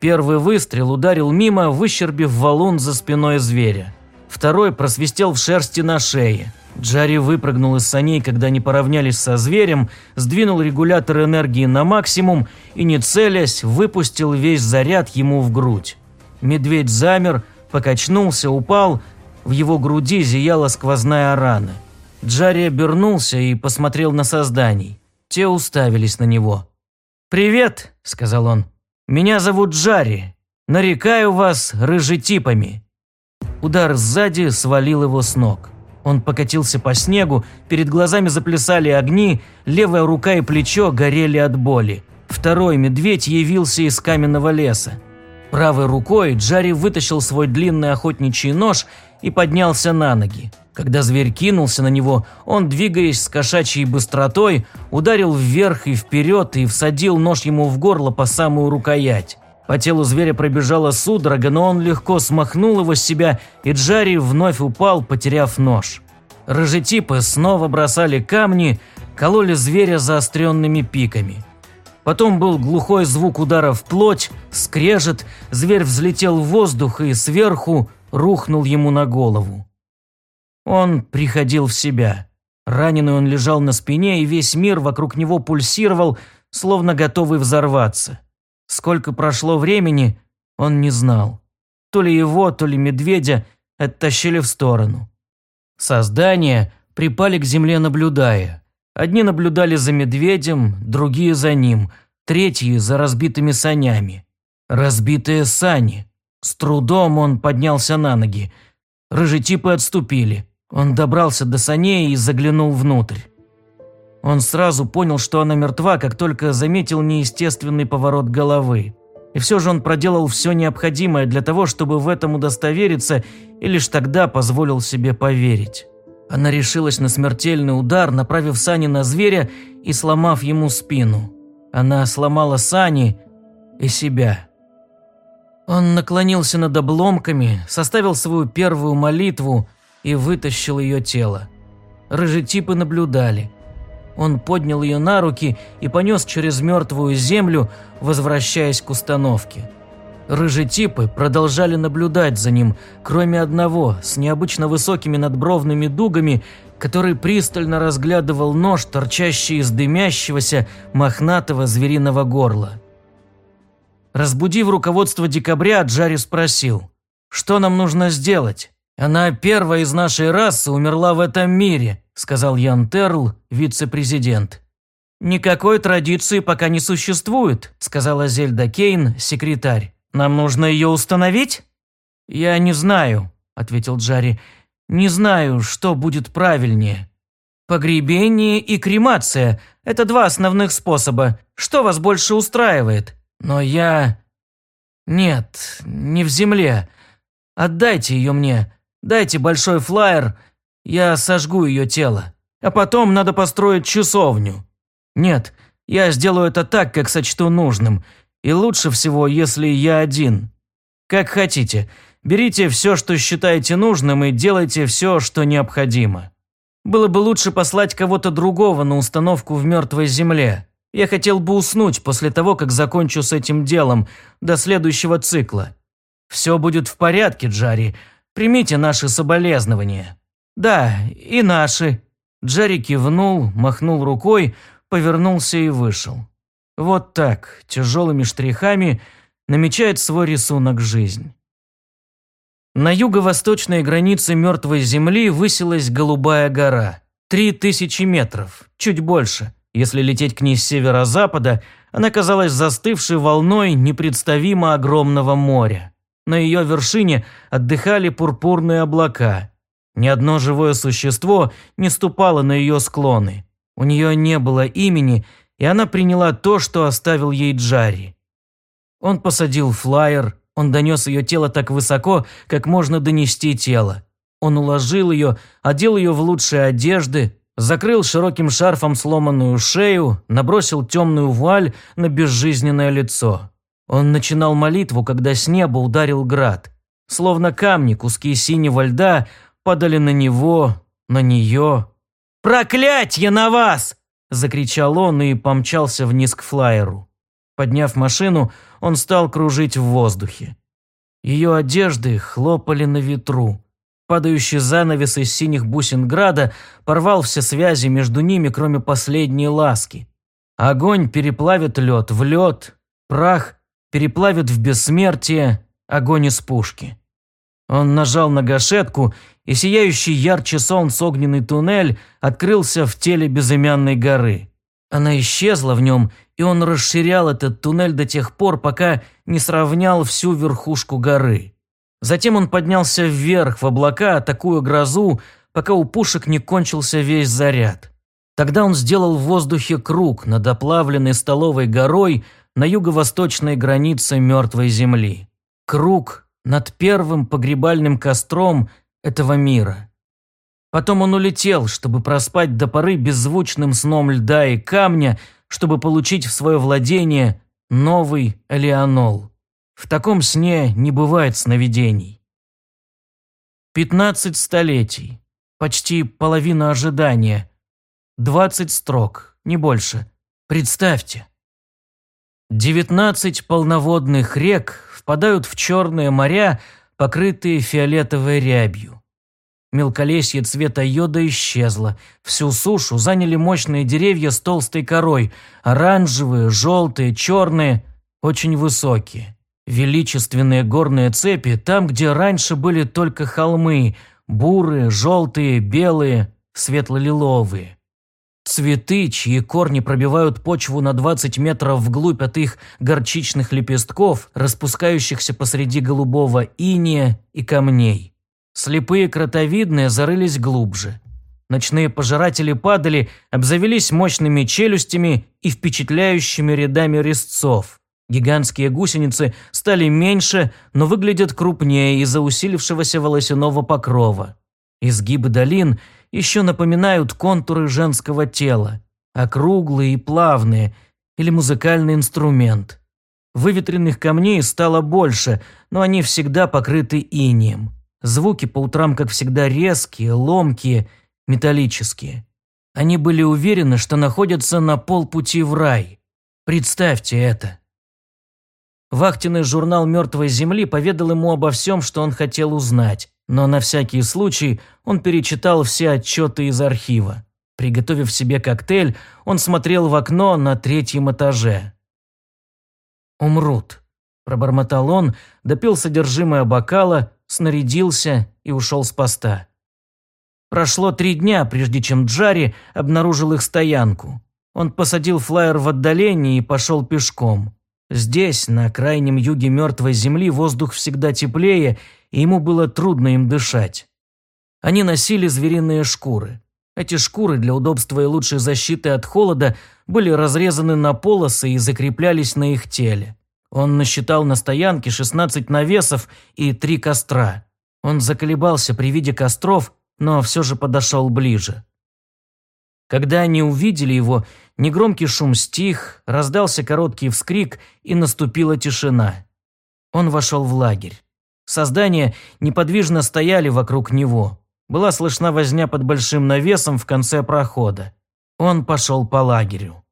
Первый выстрел ударил мимо, выщербив валун за спиной зверя. Второй просвистел в шерсти на шее. Джарри выпрыгнул из саней, когда они поравнялись со зверем, сдвинул регулятор энергии на максимум и, не целясь, выпустил весь заряд ему в грудь. Медведь замер, покачнулся, упал. В его груди зияла сквозная рана. Джарри обернулся и посмотрел на созданий. Те уставились на него. «Привет», – сказал он. «Меня зовут Джарри. Нарекаю вас рыжетипами». Удар сзади свалил его с ног. Он покатился по снегу, перед глазами заплясали огни, левая рука и плечо горели от боли. Второй медведь явился из каменного леса. Правой рукой Джарри вытащил свой длинный охотничий нож и поднялся на ноги. Когда зверь кинулся на него, он, двигаясь с кошачьей быстротой, ударил вверх и вперед и всадил нож ему в горло по самую рукоять. По телу зверя пробежала судорога, но он легко смахнул его с себя, и Джарри вновь упал, потеряв нож. Рыжетипы снова бросали камни, кололи зверя заостренными пиками. Потом был глухой звук удара в плоть, скрежет, зверь взлетел в воздух и сверху рухнул ему на голову. Он приходил в себя. Раненый он лежал на спине, и весь мир вокруг него пульсировал, словно готовый взорваться. Сколько прошло времени, он не знал. То ли его, то ли медведя оттащили в сторону. Создания припали к земле, наблюдая. Одни наблюдали за медведем, другие за ним, третьи за разбитыми санями. Разбитые сани. С трудом он поднялся на ноги. Рыжетипы отступили. Он добрался до саней и заглянул внутрь. Он сразу понял, что она мертва, как только заметил неестественный поворот головы. И все же он проделал все необходимое для того, чтобы в этом удостовериться, и лишь тогда позволил себе поверить. Она решилась на смертельный удар, направив сани на зверя и сломав ему спину. Она сломала сани и себя. Он наклонился над обломками, составил свою первую молитву и вытащил ее тело. Рыжетипы наблюдали. Он поднял ее на руки и понес через мертвую землю, возвращаясь к установке. Рыжетипы продолжали наблюдать за ним, кроме одного, с необычно высокими надбровными дугами, который пристально разглядывал нож, торчащий из дымящегося мохнатого звериного горла. Разбудив руководство декабря, Джарри спросил, «Что нам нужно сделать?» «Она первая из нашей расы умерла в этом мире», – сказал Ян Терл, вице-президент. «Никакой традиции пока не существует», – сказала Зельда Кейн, секретарь. «Нам нужно ее установить?» «Я не знаю», – ответил Джарри. «Не знаю, что будет правильнее». «Погребение и кремация – это два основных способа. Что вас больше устраивает?» «Но я...» «Нет, не в земле. Отдайте ее мне. Дайте большой флаер, я сожгу ее тело. А потом надо построить часовню. Нет, я сделаю это так, как сочту нужным. И лучше всего, если я один. Как хотите. Берите все, что считаете нужным, и делайте все, что необходимо. Было бы лучше послать кого-то другого на установку в мертвой земле. Я хотел бы уснуть после того, как закончу с этим делом, до следующего цикла. Все будет в порядке, Джари. Примите наши соболезнования». «Да, и наши». Джерри кивнул, махнул рукой, повернулся и вышел. Вот так, тяжелыми штрихами, намечает свой рисунок жизнь. На юго-восточной границе мертвой земли высилась Голубая гора. Три тысячи метров, чуть больше. Если лететь к ней с северо-запада, она казалась застывшей волной непредставимо огромного моря. На ее вершине отдыхали пурпурные облака. Ни одно живое существо не ступало на ее склоны. У нее не было имени, и она приняла то, что оставил ей Джарри. Он посадил флайер, он донес ее тело так высоко, как можно донести тело. Он уложил ее, одел ее в лучшие одежды, закрыл широким шарфом сломанную шею, набросил темную вуаль на безжизненное лицо. Он начинал молитву, когда с неба ударил град. Словно камни, куски синего льда падали на него, на нее. «Проклятье на вас!» – закричал он и помчался вниз к флайеру. Подняв машину, он стал кружить в воздухе. Ее одежды хлопали на ветру. Падающий занавес из синих бусин града порвал все связи между ними, кроме последней ласки. Огонь переплавит лед в лед, прах переплавит в бессмертие, огонь из пушки. Он нажал на гашетку, и сияющий ярче солнца огненный туннель открылся в теле безымянной горы. Она исчезла в нем, и он расширял этот туннель до тех пор, пока не сравнял всю верхушку горы. Затем он поднялся вверх в облака, атакуя грозу, пока у пушек не кончился весь заряд. Тогда он сделал в воздухе круг над оплавленной столовой горой на юго-восточной границе мертвой земли. Круг над первым погребальным костром этого мира. Потом он улетел, чтобы проспать до поры беззвучным сном льда и камня, чтобы получить в свое владение новый Элеонол. В таком сне не бывает сновидений. Пятнадцать столетий, почти половина ожидания, двадцать строк, не больше. Представьте. Девятнадцать полноводных рек впадают в черные моря, покрытые фиолетовой рябью. Мелколесье цвета йода исчезло. Всю сушу заняли мощные деревья с толстой корой, оранжевые, желтые, черные, очень высокие. Величественные горные цепи там, где раньше были только холмы, бурые, желтые, белые, светло-лиловые. Цветы, чьи корни пробивают почву на 20 метров вглубь от их горчичных лепестков, распускающихся посреди голубого иния и камней. Слепые кротовидные зарылись глубже. Ночные пожиратели падали, обзавелись мощными челюстями и впечатляющими рядами резцов. Гигантские гусеницы стали меньше, но выглядят крупнее из-за усилившегося волосяного покрова. Изгибы долин еще напоминают контуры женского тела, округлые и плавные, или музыкальный инструмент. Выветренных камней стало больше, но они всегда покрыты инием. Звуки по утрам, как всегда, резкие, ломкие, металлические. Они были уверены, что находятся на полпути в рай. Представьте это. Вахтенный журнал «Мертвой земли» поведал ему обо всем, что он хотел узнать, но на всякий случай он перечитал все отчеты из архива. Приготовив себе коктейль, он смотрел в окно на третьем этаже. «Умрут», – пробормотал он, допил содержимое бокала, снарядился и ушел с поста. Прошло три дня, прежде чем Джари обнаружил их стоянку. Он посадил флайер в отдалении и пошел пешком. Здесь, на крайнем юге мертвой земли, воздух всегда теплее, и ему было трудно им дышать. Они носили звериные шкуры. Эти шкуры для удобства и лучшей защиты от холода были разрезаны на полосы и закреплялись на их теле. Он насчитал на стоянке 16 навесов и три костра. Он заколебался при виде костров, но все же подошел ближе. Когда они увидели его, негромкий шум стих, раздался короткий вскрик и наступила тишина. Он вошел в лагерь. Создания неподвижно стояли вокруг него. Была слышна возня под большим навесом в конце прохода. Он пошел по лагерю.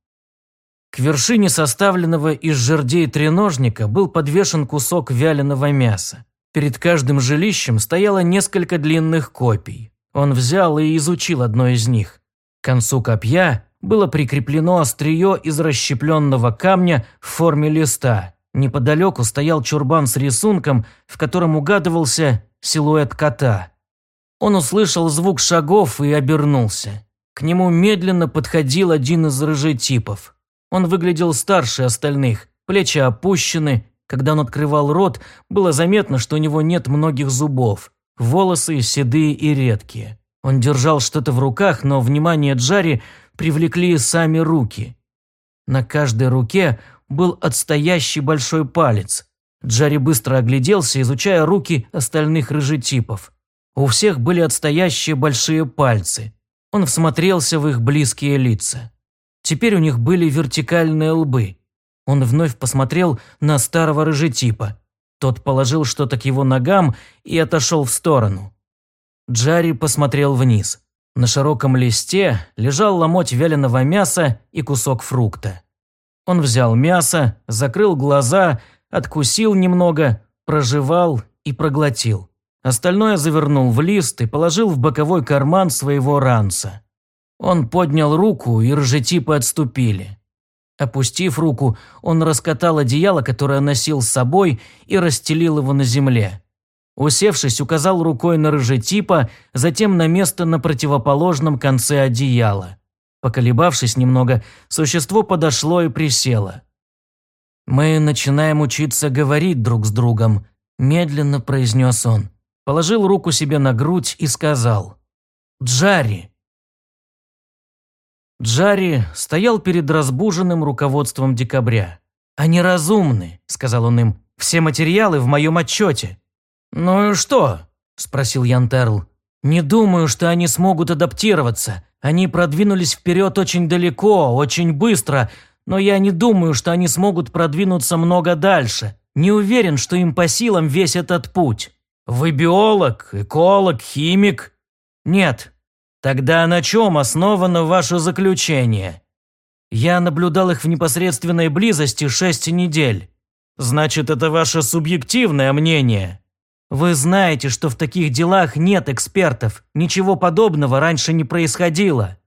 К вершине составленного из жердей треножника был подвешен кусок вяленого мяса. Перед каждым жилищем стояло несколько длинных копий. Он взял и изучил одно из них. К концу копья было прикреплено острие из расщепленного камня в форме листа. Неподалеку стоял чурбан с рисунком, в котором угадывался силуэт кота. Он услышал звук шагов и обернулся. К нему медленно подходил один из рыжетипов. Он выглядел старше остальных, плечи опущены, когда он открывал рот, было заметно, что у него нет многих зубов, волосы седые и редкие. Он держал что-то в руках, но внимание Джари привлекли сами руки. На каждой руке был отстоящий большой палец. Джари быстро огляделся, изучая руки остальных рыжетипов. У всех были отстоящие большие пальцы. Он всмотрелся в их близкие лица. Теперь у них были вертикальные лбы. Он вновь посмотрел на старого рыжетипа. Тот положил что-то к его ногам и отошел в сторону. Джарри посмотрел вниз. На широком листе лежал ломоть вяленого мяса и кусок фрукта. Он взял мясо, закрыл глаза, откусил немного, прожевал и проглотил. Остальное завернул в лист и положил в боковой карман своего ранца. Он поднял руку, и ржетипы отступили. Опустив руку, он раскатал одеяло, которое носил с собой, и расстелил его на земле. Усевшись, указал рукой на рыжетипа, затем на место на противоположном конце одеяла. Поколебавшись немного, существо подошло и присело. «Мы начинаем учиться говорить друг с другом», – медленно произнес он. Положил руку себе на грудь и сказал. «Джарри». Джарри стоял перед разбуженным руководством декабря. «Они разумны», – сказал он им. «Все материалы в моем отчете». «Ну и что?» – спросил Ян Терл. «Не думаю, что они смогут адаптироваться. Они продвинулись вперед очень далеко, очень быстро, но я не думаю, что они смогут продвинуться много дальше. Не уверен, что им по силам весь этот путь. Вы биолог, эколог, химик? Нет. Тогда на чем основано ваше заключение? Я наблюдал их в непосредственной близости шесть недель. Значит, это ваше субъективное мнение. Вы знаете, что в таких делах нет экспертов. Ничего подобного раньше не происходило.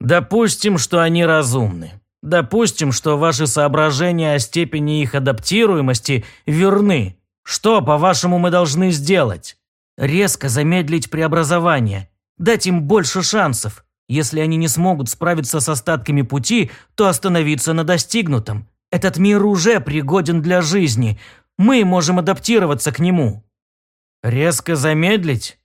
Допустим, что они разумны. Допустим, что ваши соображения о степени их адаптируемости верны. Что, по-вашему, мы должны сделать? Резко замедлить преобразование. Дать им больше шансов. Если они не смогут справиться с остатками пути, то остановиться на достигнутом. Этот мир уже пригоден для жизни. Мы можем адаптироваться к нему. Резко замедлить?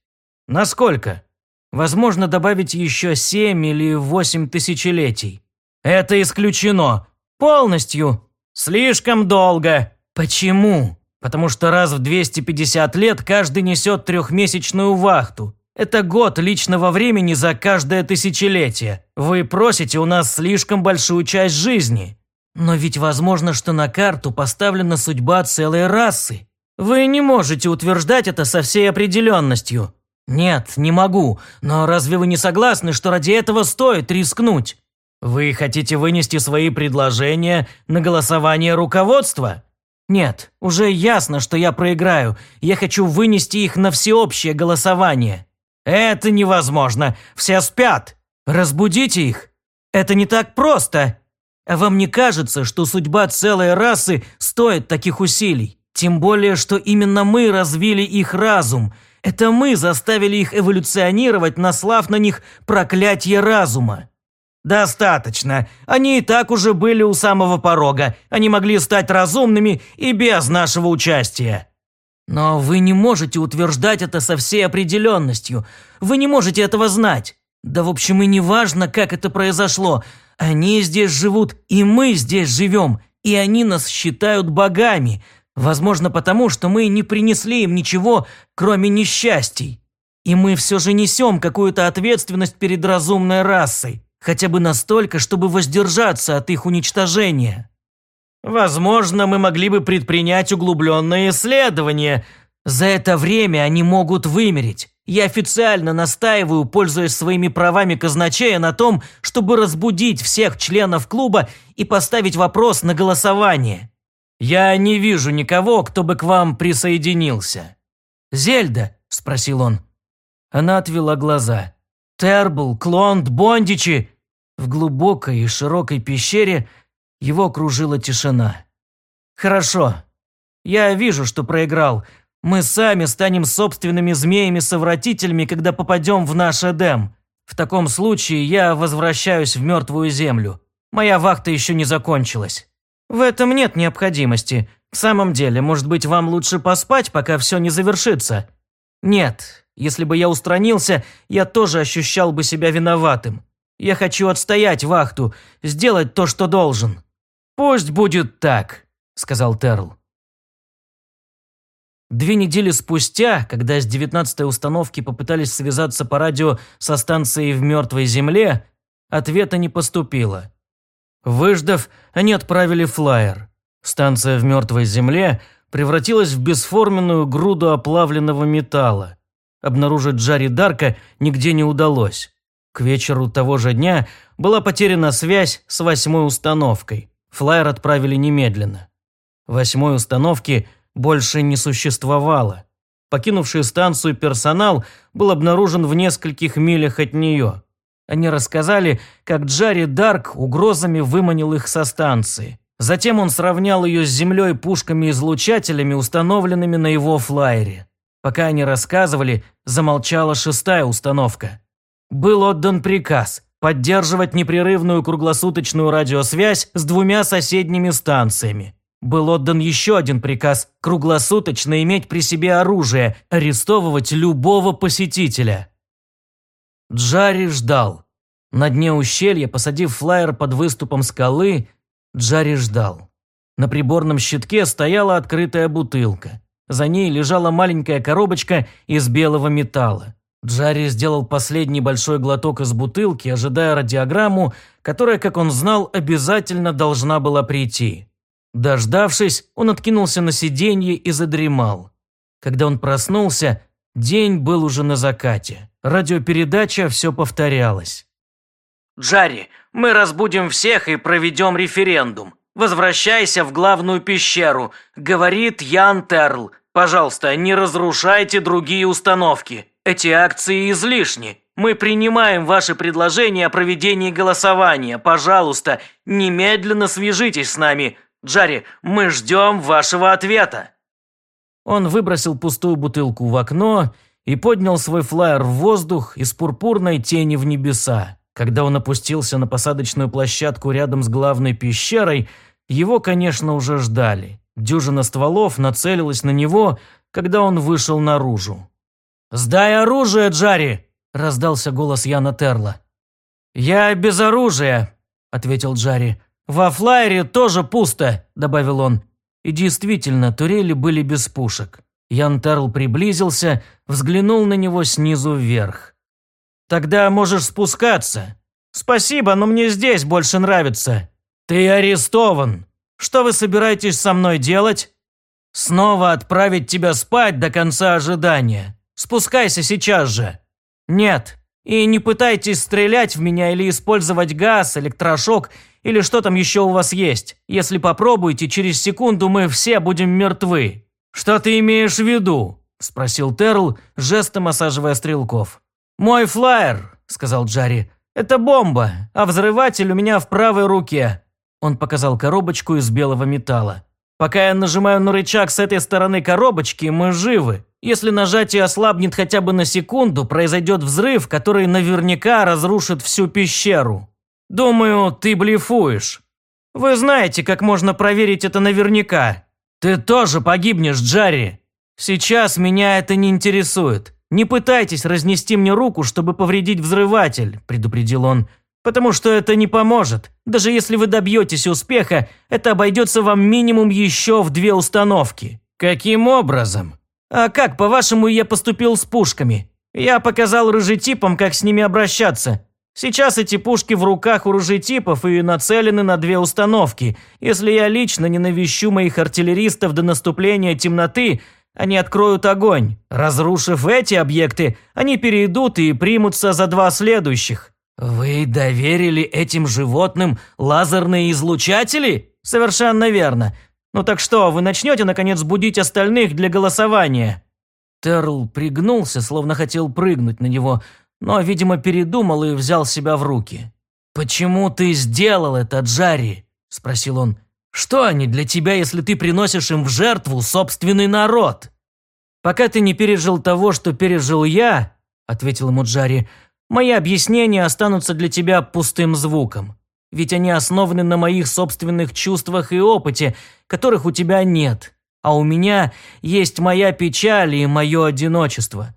Насколько? Возможно, добавить еще семь или восемь тысячелетий. Это исключено. Полностью. Слишком долго. Почему? Потому что раз в 250 лет каждый несет трехмесячную вахту. Это год личного времени за каждое тысячелетие. Вы просите у нас слишком большую часть жизни. Но ведь возможно, что на карту поставлена судьба целой расы. Вы не можете утверждать это со всей определенностью. Нет, не могу. Но разве вы не согласны, что ради этого стоит рискнуть? Вы хотите вынести свои предложения на голосование руководства? Нет, уже ясно, что я проиграю. Я хочу вынести их на всеобщее голосование. Это невозможно. Все спят. Разбудите их. Это не так просто. А вам не кажется, что судьба целой расы стоит таких усилий? Тем более, что именно мы развили их разум. Это мы заставили их эволюционировать, наслав на них проклятие разума. «Достаточно. Они и так уже были у самого порога. Они могли стать разумными и без нашего участия». «Но вы не можете утверждать это со всей определенностью. Вы не можете этого знать. Да, в общем, и не важно, как это произошло. Они здесь живут, и мы здесь живем, и они нас считают богами. Возможно, потому что мы не принесли им ничего, кроме несчастий. И мы все же несем какую-то ответственность перед разумной расой, хотя бы настолько, чтобы воздержаться от их уничтожения. Возможно, мы могли бы предпринять углубленное исследование. За это время они могут вымереть. Я официально настаиваю, пользуясь своими правами казначея, на том, чтобы разбудить всех членов клуба и поставить вопрос на голосование. «Я не вижу никого, кто бы к вам присоединился». «Зельда?» – спросил он. Она отвела глаза. «Тербл, Клонд, Бондичи!» В глубокой и широкой пещере его окружила тишина. «Хорошо. Я вижу, что проиграл. Мы сами станем собственными змеями-совратителями, когда попадем в наш Эдем. В таком случае я возвращаюсь в мертвую землю. Моя вахта еще не закончилась». В этом нет необходимости. В самом деле, может быть, вам лучше поспать, пока все не завершится? Нет, если бы я устранился, я тоже ощущал бы себя виноватым. Я хочу отстоять вахту, сделать то, что должен. Пусть будет так, сказал Терл. Две недели спустя, когда с 19-й установки попытались связаться по радио со станцией в мертвой земле, ответа не поступило. Выждав, они отправили флайер. Станция в мертвой земле превратилась в бесформенную груду оплавленного металла. Обнаружить Джари Дарка нигде не удалось. К вечеру того же дня была потеряна связь с восьмой установкой. Флайер отправили немедленно. Восьмой установки больше не существовало. Покинувший станцию персонал был обнаружен в нескольких милях от нее. Они рассказали, как Джарри Дарк угрозами выманил их со станции. Затем он сравнял ее с землей пушками-излучателями, установленными на его флайере. Пока они рассказывали, замолчала шестая установка. Был отдан приказ поддерживать непрерывную круглосуточную радиосвязь с двумя соседними станциями. Был отдан еще один приказ – круглосуточно иметь при себе оружие, арестовывать любого посетителя. Джарри ждал. На дне ущелья, посадив флайер под выступом скалы, Джарри ждал. На приборном щитке стояла открытая бутылка. За ней лежала маленькая коробочка из белого металла. Джарри сделал последний большой глоток из бутылки, ожидая радиограмму, которая, как он знал, обязательно должна была прийти. Дождавшись, он откинулся на сиденье и задремал. Когда он проснулся, день был уже на закате. Радиопередача все повторялась. «Джарри, мы разбудим всех и проведем референдум. Возвращайся в главную пещеру», – говорит Ян Терл. «Пожалуйста, не разрушайте другие установки. Эти акции излишни. Мы принимаем ваше предложение о проведении голосования. Пожалуйста, немедленно свяжитесь с нами. Джарри, мы ждем вашего ответа». Он выбросил пустую бутылку в окно и поднял свой флайер в воздух из пурпурной тени в небеса. Когда он опустился на посадочную площадку рядом с главной пещерой, его, конечно, уже ждали. Дюжина стволов нацелилась на него, когда он вышел наружу. «Сдай оружие, Джарри!» – раздался голос Яна Терла. «Я без оружия», – ответил Джарри. «Во флайере тоже пусто», – добавил он. И действительно, турели были без пушек. Ян Терл приблизился, взглянул на него снизу вверх. Тогда можешь спускаться. Спасибо, но мне здесь больше нравится. Ты арестован. Что вы собираетесь со мной делать? Снова отправить тебя спать до конца ожидания. Спускайся сейчас же. Нет. И не пытайтесь стрелять в меня или использовать газ, электрошок или что там еще у вас есть. Если попробуете, через секунду мы все будем мертвы. Что ты имеешь в виду? Спросил Терл, жестом осаживая стрелков. «Мой флайер», – сказал Джарри. «Это бомба, а взрыватель у меня в правой руке». Он показал коробочку из белого металла. «Пока я нажимаю на рычаг с этой стороны коробочки, мы живы. Если нажатие ослабнет хотя бы на секунду, произойдет взрыв, который наверняка разрушит всю пещеру. Думаю, ты блефуешь. Вы знаете, как можно проверить это наверняка. Ты тоже погибнешь, Джарри. Сейчас меня это не интересует. «Не пытайтесь разнести мне руку, чтобы повредить взрыватель», – предупредил он, – «потому что это не поможет. Даже если вы добьетесь успеха, это обойдется вам минимум еще в две установки». «Каким образом?» «А как, по-вашему, я поступил с пушками? Я показал рыжетипам, как с ними обращаться. Сейчас эти пушки в руках у рыжетипов и нацелены на две установки. Если я лично не навещу моих артиллеристов до наступления темноты, они откроют огонь. Разрушив эти объекты, они перейдут и примутся за два следующих. Вы доверили этим животным лазерные излучатели? Совершенно верно. Ну так что, вы начнете наконец будить остальных для голосования? Терл пригнулся, словно хотел прыгнуть на него, но, видимо, передумал и взял себя в руки. «Почему ты сделал это, Джарри?» – спросил он. Что они для тебя, если ты приносишь им в жертву собственный народ? Пока ты не пережил того, что пережил я, ответил ему Джари, мои объяснения останутся для тебя пустым звуком. Ведь они основаны на моих собственных чувствах и опыте, которых у тебя нет. А у меня есть моя печаль и мое одиночество.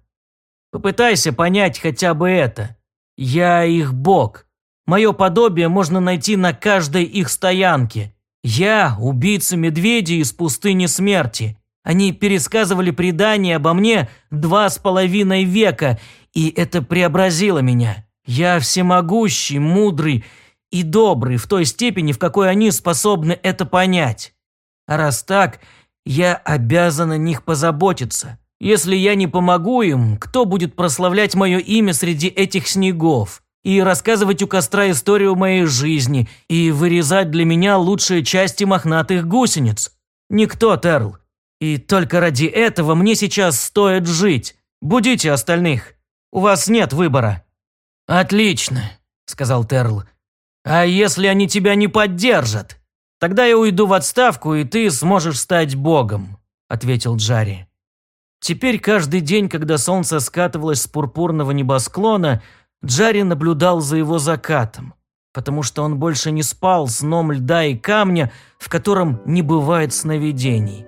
Попытайся понять хотя бы это. Я их бог. Мое подобие можно найти на каждой их стоянке. Я – убийца медведей из пустыни смерти. Они пересказывали предания обо мне два с половиной века, и это преобразило меня. Я всемогущий, мудрый и добрый в той степени, в какой они способны это понять. А раз так, я обязан о них позаботиться. Если я не помогу им, кто будет прославлять мое имя среди этих снегов? и рассказывать у костра историю моей жизни, и вырезать для меня лучшие части мохнатых гусениц. Никто, Терл. И только ради этого мне сейчас стоит жить. Будите остальных. У вас нет выбора». «Отлично. сказал Терл. «А если они тебя не поддержат? Тогда я уйду в отставку, и ты сможешь стать богом», – ответил Джари. Теперь каждый день, когда солнце скатывалось с пурпурного небосклона, Джари наблюдал за его закатом, потому что он больше не спал сном льда и камня, в котором не бывает сновидений.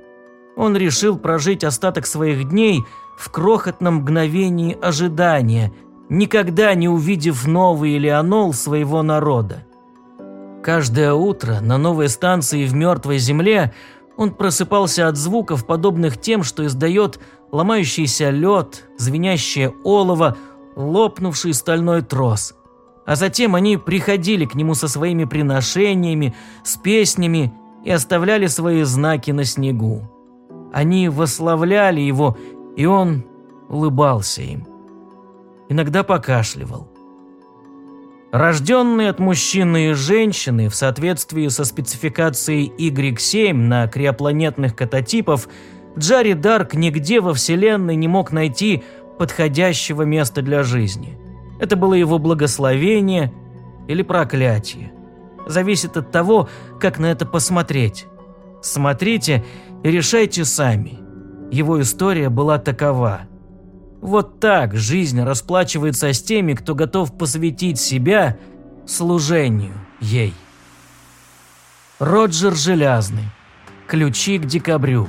Он решил прожить остаток своих дней в крохотном мгновении ожидания, никогда не увидев новый Элеонол своего народа. Каждое утро на новой станции в мертвой земле он просыпался от звуков, подобных тем, что издает ломающийся лед, звенящее олово, лопнувший стальной трос. А затем они приходили к нему со своими приношениями, с песнями и оставляли свои знаки на снегу. Они восславляли его, и он улыбался им. Иногда покашливал. Рожденные от мужчины и женщины в соответствии со спецификацией Y7 на криопланетных кататипов, Джарри Дарк нигде во Вселенной не мог найти подходящего места для жизни. Это было его благословение или проклятие. Зависит от того, как на это посмотреть. Смотрите и решайте сами. Его история была такова. Вот так жизнь расплачивается с теми, кто готов посвятить себя служению ей. Роджер Желязный. Ключи к декабрю.